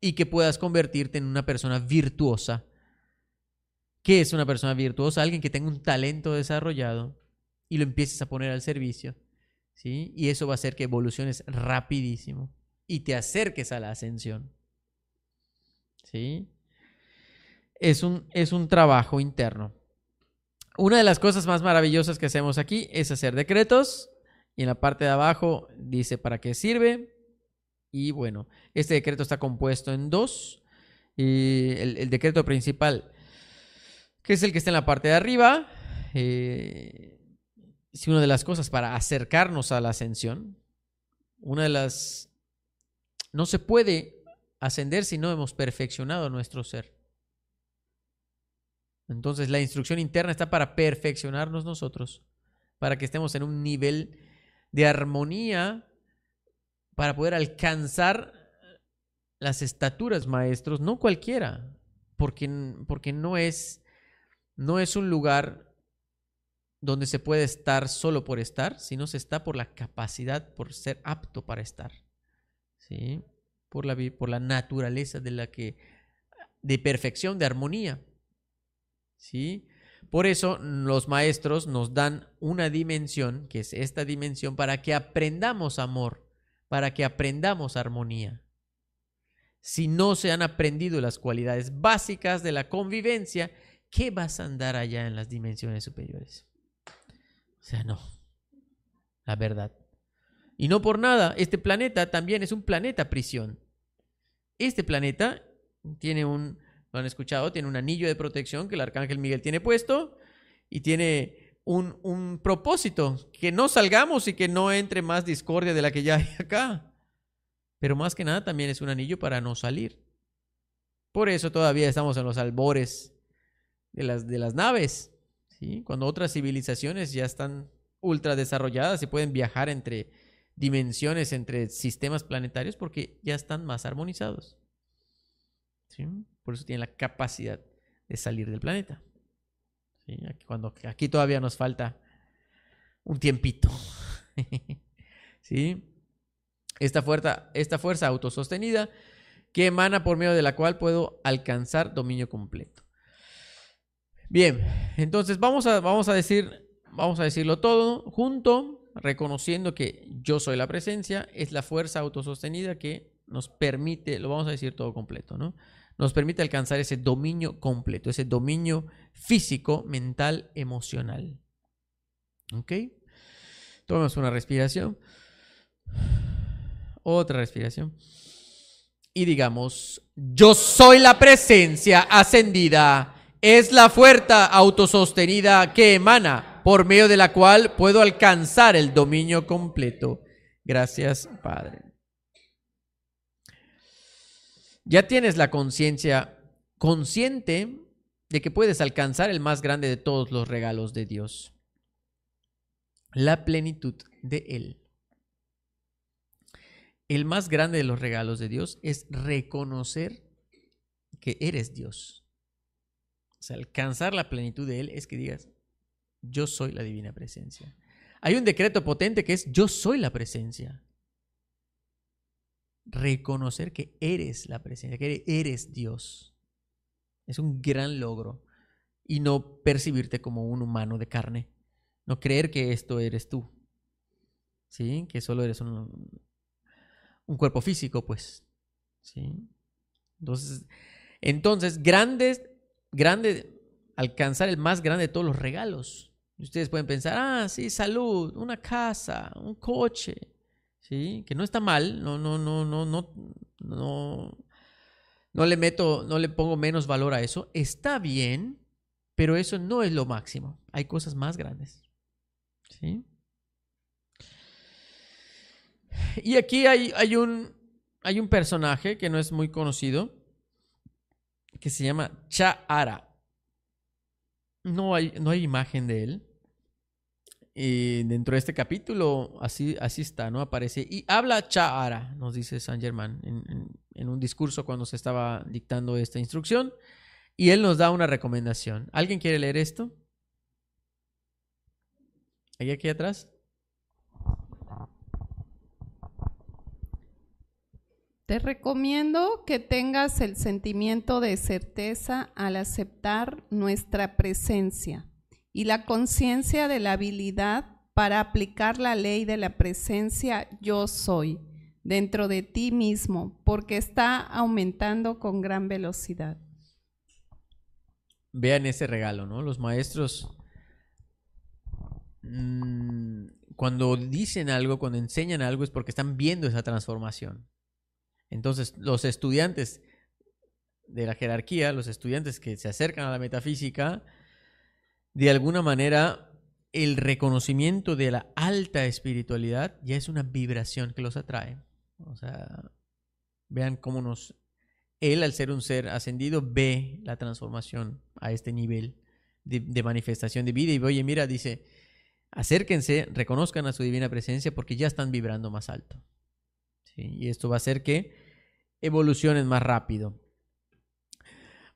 Y que puedas convertirte en una persona virtuosa. ¿Qué es una persona virtuosa? Alguien que tenga un talento desarrollado y lo empieces a poner al servicio. ¿sí? Y eso va a hacer que evoluciones rapidísimo y te acerques a la ascensión. ¿Sí? Es un, es un trabajo interno. Una de las cosas más maravillosas que hacemos aquí es hacer decretos. Y en la parte de abajo dice para qué sirve. Y bueno, este decreto está compuesto en dos. Y el, decreto principal, que es el que está en la parte de arriba, eh, es una de las cosas para acercarnos a la ascensión. Una de las no se puede ascender si no hemos perfeccionado nuestro ser. Entonces la instrucción interna está para perfeccionarnos nosotros, para que estemos en un nivel de armonía, para poder alcanzar las estaturas maestros, no cualquiera, porque, porque no, es, no es un lugar donde se puede estar solo por estar, sino se está por la capacidad, por ser apto para estar. ¿sí? Por la, por la naturaleza de la que, de perfección, de armonía, ¿sí? Por eso los maestros nos dan una dimensión, que es esta dimensión, para que aprendamos amor, para que aprendamos armonía. Si no se han aprendido las cualidades básicas de la convivencia, ¿qué vas a andar allá en las dimensiones superiores? O sea, no. La verdad. Y no por nada, este planeta también es un planeta prisión. Este planeta tiene un, lo han escuchado, tiene un anillo de protección que el arcángel Miguel tiene puesto y tiene un, propósito, que no salgamos y que no entre más discordia de la que ya hay acá. Pero más que nada también es un anillo para no salir. Por eso todavía estamos en los albores de las, de las naves. ¿sí? Cuando otras civilizaciones ya están ultra desarrolladas y pueden viajar entre dimensiones entre sistemas planetarios porque ya están más armonizados. Por eso tienen la capacidad de salir del planeta. Aquí, cuando, aquí todavía nos falta un tiempito. ¿Sí? Esta fuerza, esta fuerza autosostenida que emana por medio de la cual puedo alcanzar dominio completo. Bien, entonces vamos a, vamos a decir, vamos a decirlo todo junto reconociendo que yo soy la presencia, es la fuerza autosostenida que nos permite, lo vamos a decir todo completo, ¿no? Nos permite alcanzar ese dominio completo, ese dominio físico, mental, emocional. ¿Ok? Tomemos una respiración. Otra respiración. Y digamos, yo soy la presencia ascendida. Es la fuerza autosostenida que emana por medio de la cual puedo alcanzar el dominio completo. Gracias, Padre. Ya tienes la conciencia consciente de que puedes alcanzar el más grande de todos los regalos de Dios, la plenitud de Él. El más grande de los regalos de Dios es reconocer que eres Dios. O sea, alcanzar la plenitud de Él es que digas, yo soy la divina presencia. Hay un decreto potente que es yo soy la presencia. Reconocer que eres la presencia, que eres Dios. Es un gran logro. Y no percibirte como un humano de carne. No creer que esto eres tú. ¿Sí? Que solo eres un, un cuerpo físico, pues. ¿Sí? Entonces, entonces, grandes, grande, alcanzar el más grande de todos los regalos ustedes pueden pensar, ah, sí, salud, una casa, un coche, ¿sí? Que no está mal, no, no, no, no, no, no, no le meto, no le pongo menos valor a eso. Está bien, pero eso no es lo máximo. Hay cosas más grandes, ¿sí? Y aquí hay, hay, un, hay un personaje que no es muy conocido, que se llama Cha'ara. No hay, no hay imagen de él. Y dentro de este capítulo, así, así está, ¿no? Aparece. Y habla Cha'ara, nos dice San Germán, en, un discurso cuando se estaba dictando esta instrucción. Y él nos da una recomendación. ¿Alguien quiere leer esto? ¿Ahí aquí atrás? Te recomiendo que tengas el sentimiento de certeza al aceptar nuestra presencia y la conciencia de la habilidad para aplicar la ley de la presencia yo soy dentro de ti mismo, porque está aumentando con gran velocidad. vean ese regalo, ¿no? Los maestros, mm, cuando dicen algo, cuando enseñan algo, es porque están viendo esa transformación. Entonces, los estudiantes de la jerarquía, los estudiantes que se acercan a la metafísica, de alguna manera, el reconocimiento de la alta espiritualidad ya es una vibración que los atrae. O sea, vean cómo nos él, al ser un ser ascendido, ve la transformación a este nivel de, manifestación de vida. Y oye, mira, dice, acérquense, reconozcan a su divina presencia porque ya están vibrando más alto. Y esto va a hacer que evolucionen más rápido.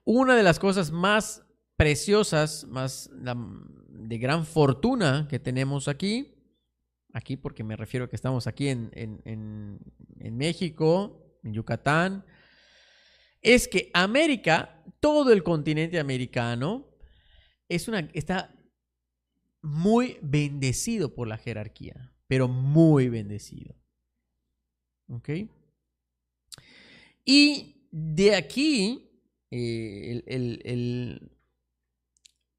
Una de las cosas más preciosas, más de gran fortuna que tenemos aquí, aquí porque me refiero a que estamos aquí en, en- en- México, en Yucatán, es que América, todo el continente americano, es una, está muy bendecido por la jerarquía, pero muy bendecido. ¿Ok? Y de aquí, eh, el-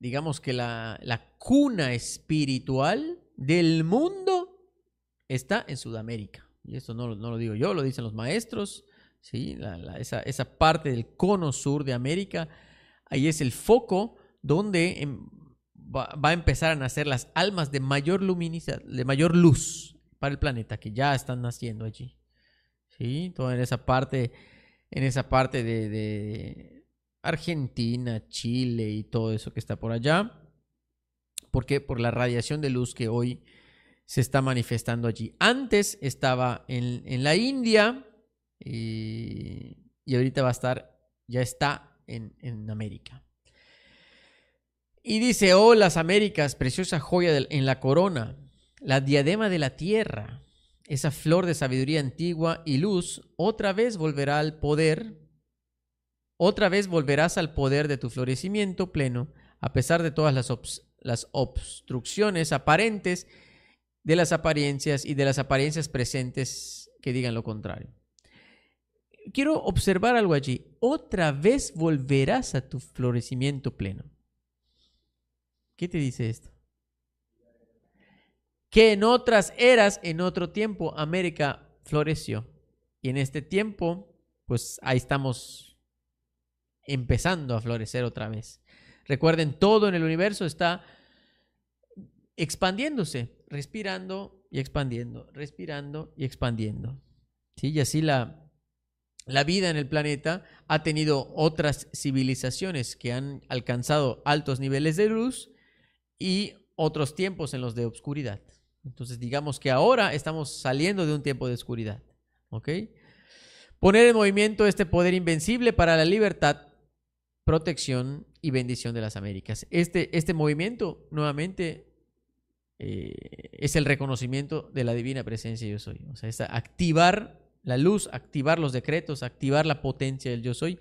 digamos que la, la cuna espiritual del mundo está en Sudamérica. Y esto no, no lo digo yo, lo dicen los maestros. ¿sí? Esa, esa parte del cono sur de América, ahí es el foco donde em, va, a empezar a nacer las almas de mayor luminosidad, de mayor luz para el planeta, que ya están naciendo allí. ¿Sí? Todo en esa parte, en esa parte de Argentina, Chile y todo eso que está por allá. ¿Por qué? Por la radiación de luz que hoy se está manifestando allí. Antes estaba en, en la India y, y ahorita va a estar, ya está en, en América. Y dice, oh las Américas, preciosa joya en la corona, la diadema de la tierra, esa flor de sabiduría antigua y luz, otra vez volverá al poder, otra vez volverás al poder de tu florecimiento pleno, a pesar de todas las, obs- las obstrucciones aparentes de las apariencias y de las apariencias presentes que digan lo contrario. Quiero observar algo allí. Otra vez volverás a tu florecimiento pleno. ¿Qué te dice esto? Que en otras eras, en otro tiempo, América floreció. Y en este tiempo, pues ahí estamos empezando a florecer otra vez. Recuerden, todo en el universo está expandiéndose, respirando y expandiendo, respirando y expandiendo. ¿Sí? Y así la, la vida en el planeta ha tenido otras civilizaciones que han alcanzado altos niveles de luz y otros tiempos en los de oscuridad. Entonces digamos que ahora estamos saliendo de un tiempo de oscuridad. Poner en movimiento este poder invencible para la libertad, protección y bendición de las Américas. Este, este movimiento, nuevamente, eh, es el reconocimiento de la divina presencia yo soy. O sea, es activar la luz, activar los decretos, activar la potencia del yo soy.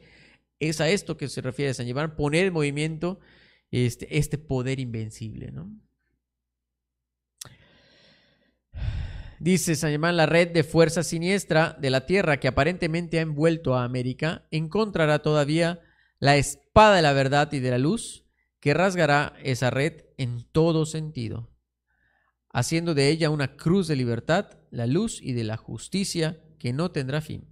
Es a esto que se refiere San Germán, poner en movimiento este, este poder invencible. ¿no? Dice San Germán, la red de fuerza siniestra de la Tierra que aparentemente ha envuelto a América encontrará todavía la espada de la verdad y de la luz que rasgará esa red en todo sentido, haciendo de ella una cruz de libertad, la luz y de la justicia que no tendrá fin.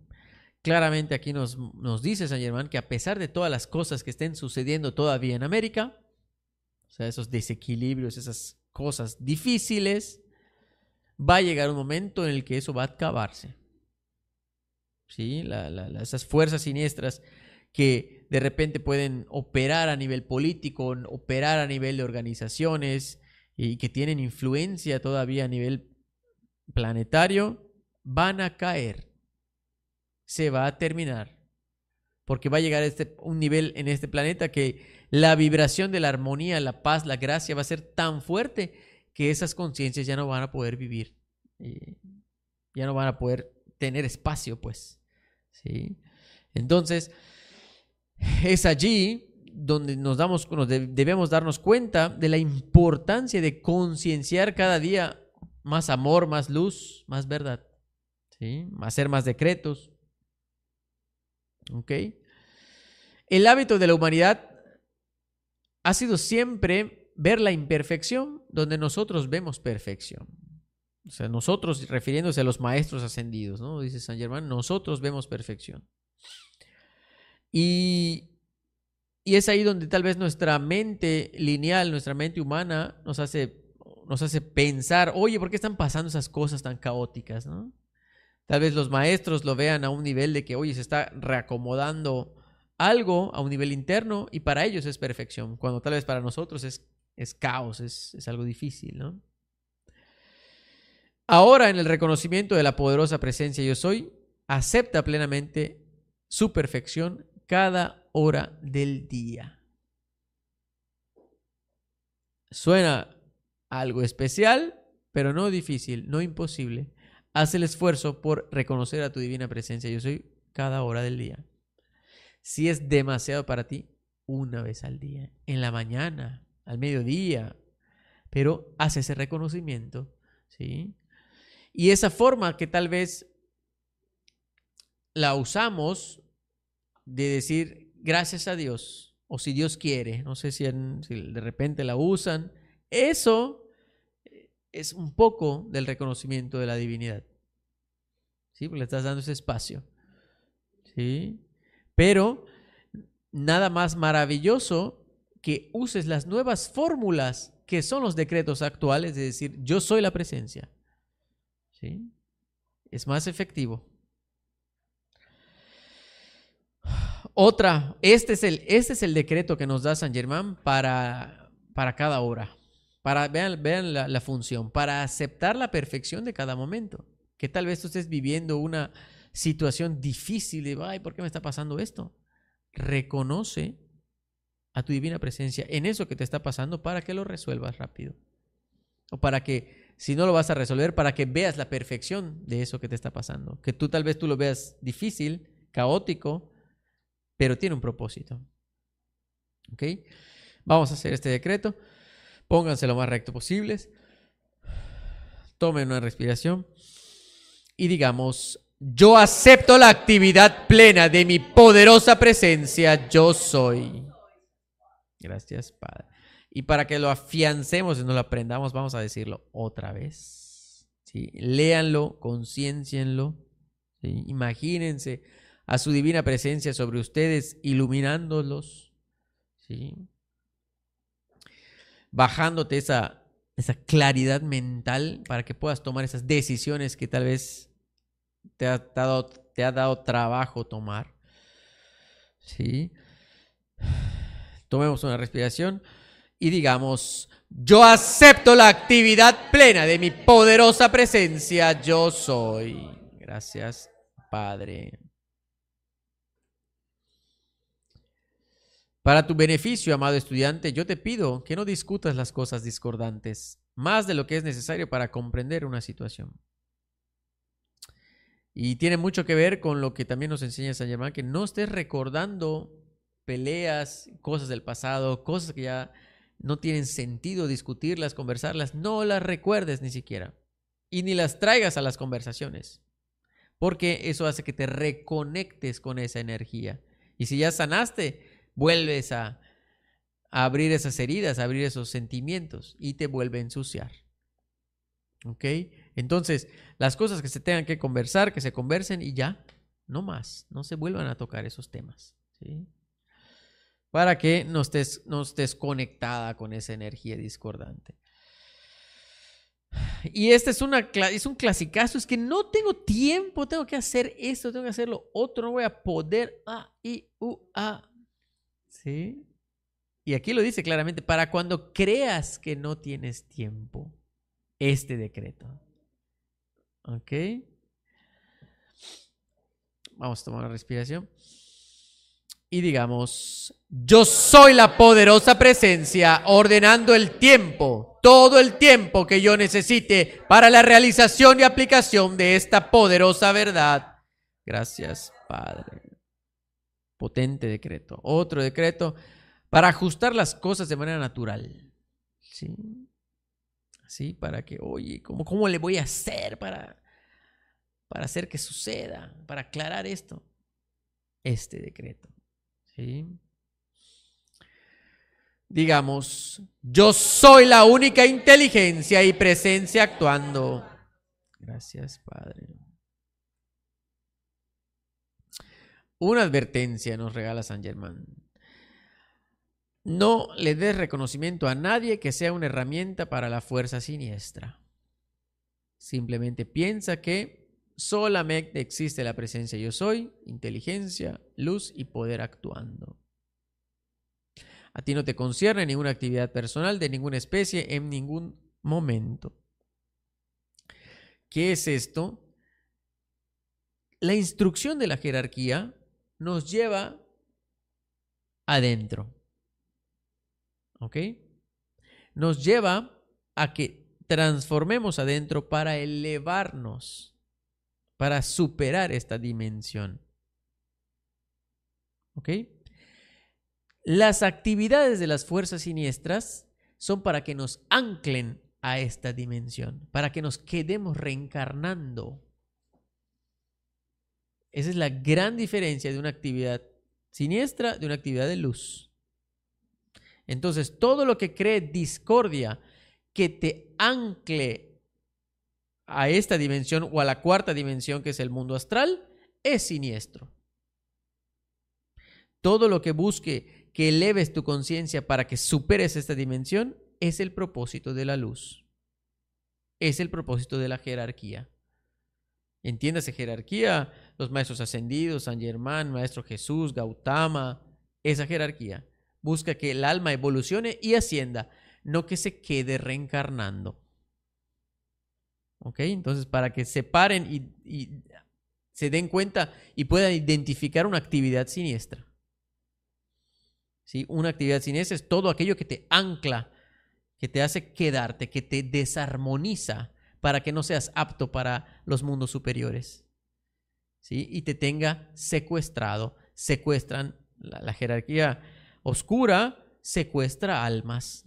Claramente aquí nos, nos dice San Germán que a pesar de todas las cosas que estén sucediendo todavía en América, o sea, esos desequilibrios, esas cosas difíciles, va a llegar un momento en el que eso va a acabarse. ¿Sí? La- la- esas fuerzas siniestras que de repente pueden operar a nivel político, operar a nivel de organizaciones y que tienen influencia todavía a nivel planetario, van a caer. Se va a terminar. Porque va a llegar a este, un nivel en este planeta que la vibración de la armonía, la paz, la gracia va a ser tan fuerte que esas conciencias ya no van a poder vivir. Eh, ya no van a poder tener espacio, pues. ¿sí? Entonces, es allí donde nos damos, debemos darnos cuenta de la importancia de concienciar cada día más amor, más luz, más verdad. ¿sí? Hacer más decretos. ¿Ok? El hábito de la humanidad ha sido siempre ver la imperfección donde nosotros vemos perfección. O sea, nosotros, refiriéndose a los maestros ascendidos, ¿no? Dice San Germán, nosotros vemos perfección. Y, y es ahí donde tal vez nuestra mente lineal, nuestra mente humana, nos hace, nos hace pensar, oye, ¿por qué están pasando esas cosas tan caóticas? Tal vez los maestros lo vean a un nivel de que, oye, se está reacomodando algo a un nivel interno y para ellos es perfección, cuando tal vez para nosotros es, es caos, es, es algo difícil. Ahora, en el reconocimiento de la poderosa presencia yo soy, acepta plenamente su perfección cada hora del día. Suena algo especial, pero no difícil, no imposible. Haz el esfuerzo por reconocer a tu divina presencia yo soy cada hora del día. Si es demasiado para ti, una vez al día, en la mañana, al mediodía, pero haz ese reconocimiento, ¿sí? Y esa forma que tal vez la usamos de decir gracias a Dios, o si Dios quiere, no sé si, de repente la usan, eso es un poco del reconocimiento de la divinidad. ¿Sí? Porque le estás dando ese espacio. ¿Sí? Pero nada más maravilloso que uses las nuevas fórmulas que son los decretos actuales, de decir, yo soy la presencia. ¿Sí? Es más efectivo. Otra, este es el, este es el decreto que nos da San Germán para, para cada hora. Para, vean, vean la, función, para aceptar la perfección de cada momento. Que tal vez tú estés viviendo una situación difícil de, ay, ¿por qué me está pasando esto? Reconoce a tu divina presencia en eso que te está pasando para que lo resuelvas rápido. O para que si no lo vas a resolver para que veas la perfección de eso que te está pasando. Que tú tal vez tú lo veas difícil, caótico, pero tiene un propósito. ¿Ok? Vamos a hacer este decreto. Pónganse lo más recto posible. Tomen una respiración. Y digamos, yo acepto la actividad plena de mi poderosa presencia. Yo soy. Gracias, Padre. Y para que lo afiancemos y no lo aprendamos, vamos a decirlo otra vez. ¿sí? Léanlo, conciencienlo. Imagínense a su divina presencia sobre ustedes, iluminándolos. ¿sí? Bajándote esa, esa claridad mental para que puedas tomar esas decisiones que tal vez te ha dado, te ha dado trabajo tomar. ¿sí? Tomemos una respiración y digamos, yo acepto la actividad plena de mi poderosa presencia, yo soy. Gracias, Padre. Para tu beneficio, amado estudiante, yo te pido que no discutas las cosas discordantes, más de lo que es necesario para comprender una situación. Y tiene mucho que ver con lo que también nos enseña San Germán, que no estés recordando peleas, cosas del pasado, cosas que ya no tienen sentido discutirlas, conversarlas, no las recuerdes ni siquiera. Y ni las traigas a las conversaciones. Porque eso hace que te reconectes con esa energía. Y si ya sanaste, vuelves a, abrir esas heridas, a abrir esos sentimientos y te vuelve a ensuciar. ¿Ok? Entonces, las cosas que se tengan que conversar, que se conversen y ya, no más, no se vuelvan a tocar esos temas. ¿sí? para que no estés, no estés conectada con esa energía discordante. Y este es, una, es un clasicazo, es que no tengo tiempo, tengo que hacer esto, tengo que hacer lo otro, no voy a poder. A, I, U, A. ¿Sí? Y aquí lo dice claramente, para cuando creas que no tienes tiempo, este decreto. ¿Ok? Vamos a tomar una respiración. Y digamos, yo soy la poderosa presencia ordenando el tiempo, todo el tiempo que yo necesite para la realización y aplicación de esta poderosa verdad. Gracias, Padre. Potente decreto. Otro decreto para ajustar las cosas de manera natural. ¿Sí? Así, para que, oye, ¿cómo, cómo le voy a hacer para, para hacer que suceda, para aclarar esto? Este decreto. ¿Sí? Digamos, yo soy la única inteligencia y presencia actuando. Gracias, Padre. Una advertencia nos regala San Germán. No le des reconocimiento a nadie que sea una herramienta para la fuerza siniestra. Simplemente piensa que solamente existe la presencia yo soy, inteligencia, luz y poder actuando. A ti no te concierne ninguna actividad personal de ninguna especie en ningún momento. ¿Qué es esto? La instrucción de la jerarquía nos lleva adentro. ¿Ok? Nos lleva a que transformemos adentro para elevarnos, para superar esta dimensión. ¿Ok? Las actividades de las fuerzas siniestras son para que nos anclen a esta dimensión, para que nos quedemos reencarnando. Esa es la gran diferencia de una actividad siniestra de una actividad de luz. Entonces, todo lo que cree discordia, que te ancle a esta dimensión o a la cuarta dimensión que es el mundo astral, es siniestro. Todo lo que busque que eleves tu conciencia para que superes esta dimensión es el propósito de la luz. Es el propósito de la jerarquía. Entiéndase jerarquía, los maestros ascendidos, San Germán, Maestro Jesús, Gautama, esa jerarquía busca que el alma evolucione y ascienda, no que se quede reencarnando. ¿Ok? Entonces, para que se paren y, se den cuenta y puedan identificar una actividad siniestra. ¿Sí? Una actividad siniestra es todo aquello que te ancla, que te hace quedarte, que te desarmoniza para que no seas apto para los mundos superiores. ¿Sí? Y te tenga secuestrado. Secuestran la jerarquía oscura secuestra almas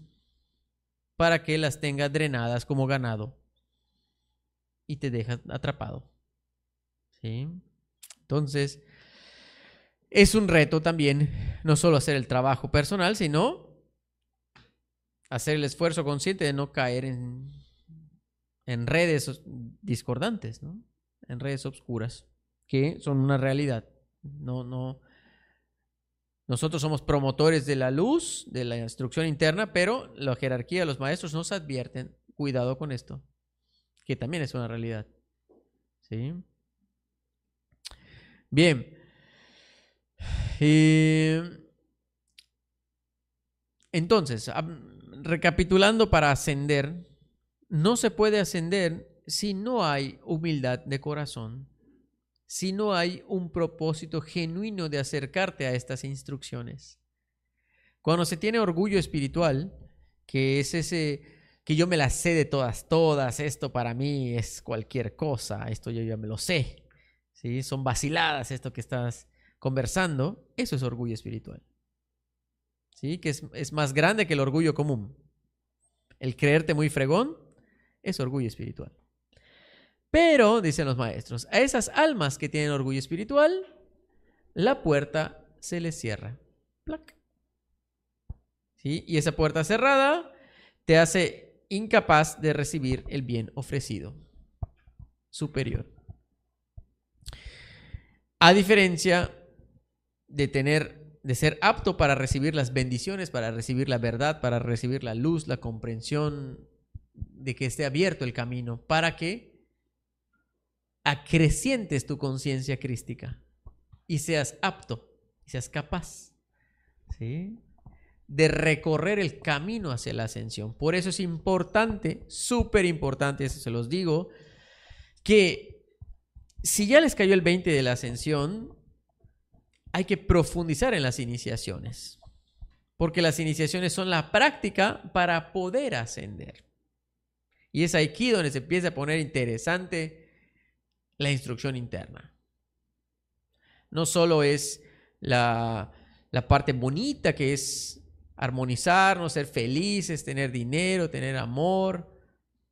para que las tenga drenadas como ganado y te deja atrapado. ¿Sí? Entonces, es un reto también no solo hacer el trabajo personal, sino hacer el esfuerzo consciente de no caer en, en redes discordantes, ¿no? en redes oscuras, que son una realidad. No, no, nosotros somos promotores de la luz, de la instrucción interna, pero la jerarquía los maestros nos advierten, cuidado con esto, que también es una realidad. ¿Sí? Bien. entonces, recapitulando para ascender, no se puede ascender si no hay humildad de corazón si no hay un propósito genuino de acercarte a estas instrucciones. Cuando se tiene orgullo espiritual, que es ese que yo me la sé de todas, todas, esto para mí es cualquier cosa, esto yo ya me lo sé, ¿sí? son vaciladas esto que estás conversando, eso es orgullo espiritual. ¿Sí? Que es, es más grande que el orgullo común. El creerte muy fregón es orgullo espiritual. Pero, dicen los maestros, a esas almas que tienen orgullo espiritual, la puerta se les cierra. ¿Sí? Y esa puerta cerrada te hace incapaz de recibir el bien ofrecido superior. A diferencia de tener de ser apto para recibir las bendiciones, para recibir la verdad, para recibir la luz, la comprensión, de que esté abierto el camino para que acrecientes tu conciencia crística y seas apto, y seas capaz ¿sí? de recorrer el camino hacia la ascensión. Por eso es importante, súper importante, eso se los digo, que si ya les cayó el 20 de la ascensión, hay que profundizar en las iniciaciones, porque las iniciaciones son la práctica para poder ascender. Y es aquí donde se empieza a poner interesante la instrucción interna. No solo es la, la parte bonita que es armonizarnos, ser felices, tener dinero, tener amor,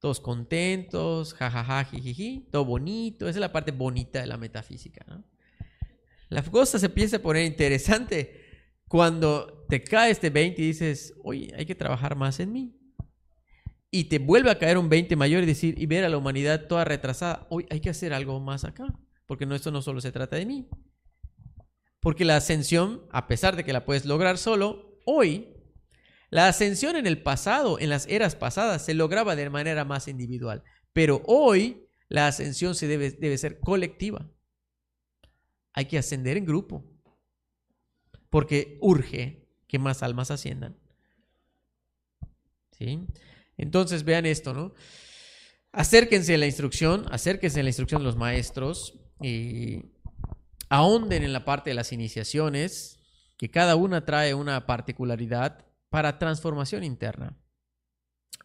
todos contentos, jajaja, jijiji, todo bonito. Esa es la parte bonita de la metafísica. La cosa se empieza a poner interesante cuando te cae este 20 y dices, oye, hay que trabajar más en mí. Y te vuelve a caer un 20 mayor y decir, y ver a la humanidad toda retrasada, hoy hay que hacer algo más acá, porque no, esto no solo se trata de mí. Porque la ascensión, a pesar de que la puedes lograr solo, hoy la ascensión en el pasado, en las eras pasadas, se lograba de manera más individual, pero hoy la ascensión se debe, debe ser colectiva. Hay que ascender en grupo, porque urge que más almas asciendan. ¿Sí? Entonces vean esto, ¿no? Acérquense a la instrucción, acérquense a la instrucción de los maestros y ahonden en la parte de las iniciaciones, que cada una trae una particularidad para transformación interna.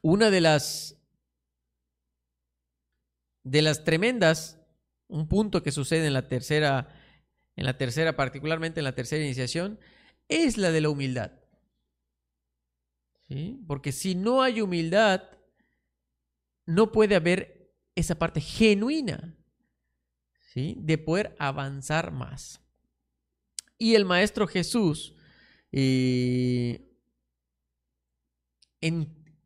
Una de las de las tremendas, un punto que sucede en la tercera, en la tercera, particularmente en la tercera iniciación, es la de la humildad. Porque si no hay humildad, no puede haber esa parte genuina ¿sí? de poder avanzar más. Y el Maestro Jesús eh,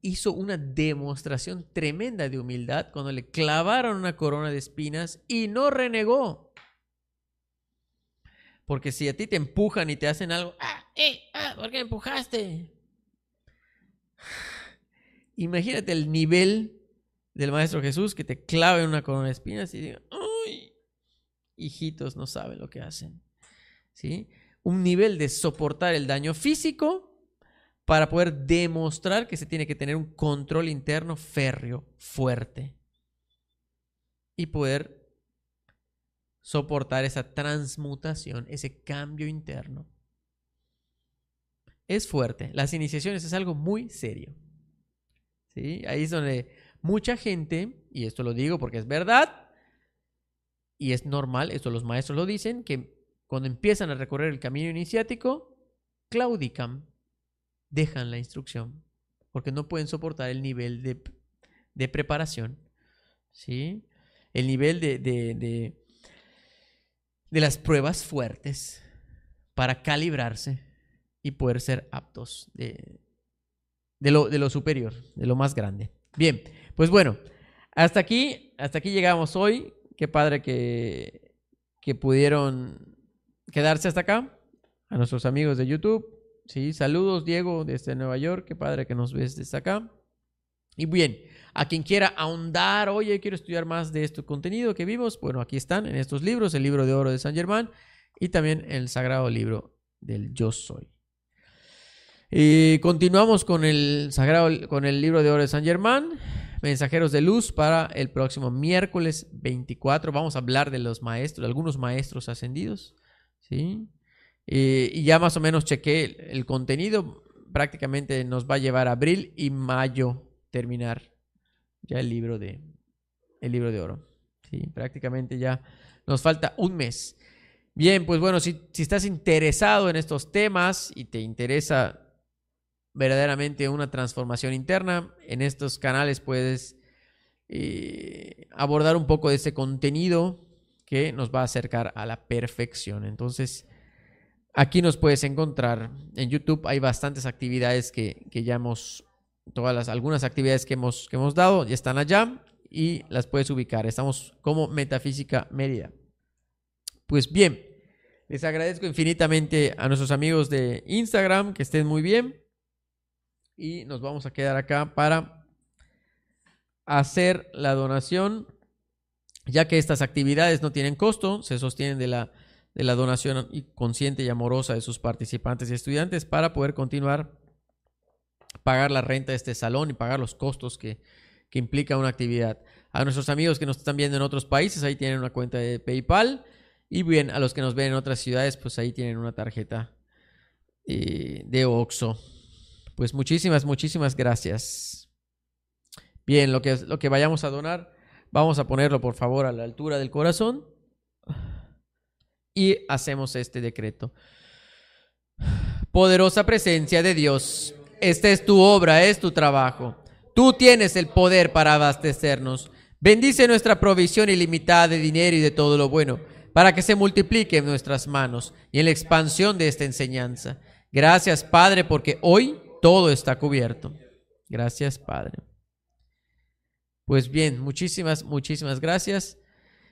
hizo una demostración tremenda de humildad cuando le clavaron una corona de espinas y no renegó. Porque si a ti te empujan y te hacen algo, ah, eh, ah, ¿por qué empujaste? Imagínate el nivel del Maestro Jesús que te clave una corona de espinas y diga, uy, hijitos no saben lo que hacen. ¿Sí? Un nivel de soportar el daño físico para poder demostrar que se tiene que tener un control interno férreo, fuerte, y poder soportar esa transmutación, ese cambio interno. Es fuerte. Las iniciaciones es algo muy serio. ¿Sí? Ahí es donde mucha gente, y esto lo digo porque es verdad, y es normal, esto los maestros lo dicen, que cuando empiezan a recorrer el camino iniciático, claudican, dejan la instrucción porque no pueden soportar el nivel de, preparación, ¿sí? el nivel de, de, las pruebas fuertes para calibrarse y poder ser aptos de, lo, de lo superior, de lo más grande. Bien, pues bueno, hasta aquí, hasta aquí llegamos hoy. Qué padre que, que pudieron quedarse hasta acá. A nuestros amigos de YouTube, Sí, saludos Diego desde Nueva York, qué padre que nos ves desde acá. Y bien, a quien quiera ahondar, oye, quiero estudiar más de este contenido que vimos, bueno, aquí están en estos libros, el libro de oro de San Germán y también el sagrado libro del Yo Soy. Y continuamos con el sagrado, con el libro de oro de San Germán, mensajeros de luz para el próximo miércoles 24. Vamos a hablar de los maestros, de algunos maestros ascendidos, ¿sí? Y ya más o menos chequé el, contenido. Prácticamente nos va a llevar a abril y mayo terminar ya el libro de, el libro de oro. Sí, prácticamente ya nos falta un mes. Bien, pues bueno, si, si estás interesado en estos temas y te interesa verdaderamente una transformación interna, en estos canales puedes eh, abordar un poco de ese contenido que nos va a acercar a la perfección. Entonces, Aquí nos puedes encontrar. En YouTube hay bastantes actividades que, ya hemos, todas las, algunas actividades que hemos, que hemos dado ya están allá y las puedes ubicar. Estamos como Metafísica Mérida. Pues bien, les agradezco infinitamente a nuestros amigos de Instagram, que estén muy bien. Y nos vamos a quedar acá para hacer la donación, ya que estas actividades no tienen costo, se sostienen de la, de la donación consciente y amorosa de sus participantes y estudiantes para poder continuar pagar la renta de este salón y pagar los costos que, que implica una actividad. A nuestros amigos que nos están viendo en otros países, ahí tienen una cuenta de PayPal. Y bien, a los que nos ven en otras ciudades, pues ahí tienen una tarjeta eh, de OXO. Pues muchísimas, muchísimas gracias. Bien, lo que, lo que vayamos a donar, vamos a ponerlo por favor a la altura del corazón. Y hacemos este decreto. Poderosa presencia de Dios, esta es tu obra, es tu trabajo. Tú tienes el poder para abastecernos. Bendice nuestra provisión ilimitada de dinero y de todo lo bueno para que se multiplique en nuestras manos y en la expansión de esta enseñanza. Gracias, Padre, porque hoy todo está cubierto. Gracias, Padre. Pues bien, muchísimas, muchísimas gracias.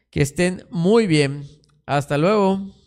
Que estén muy bien. Hasta luego.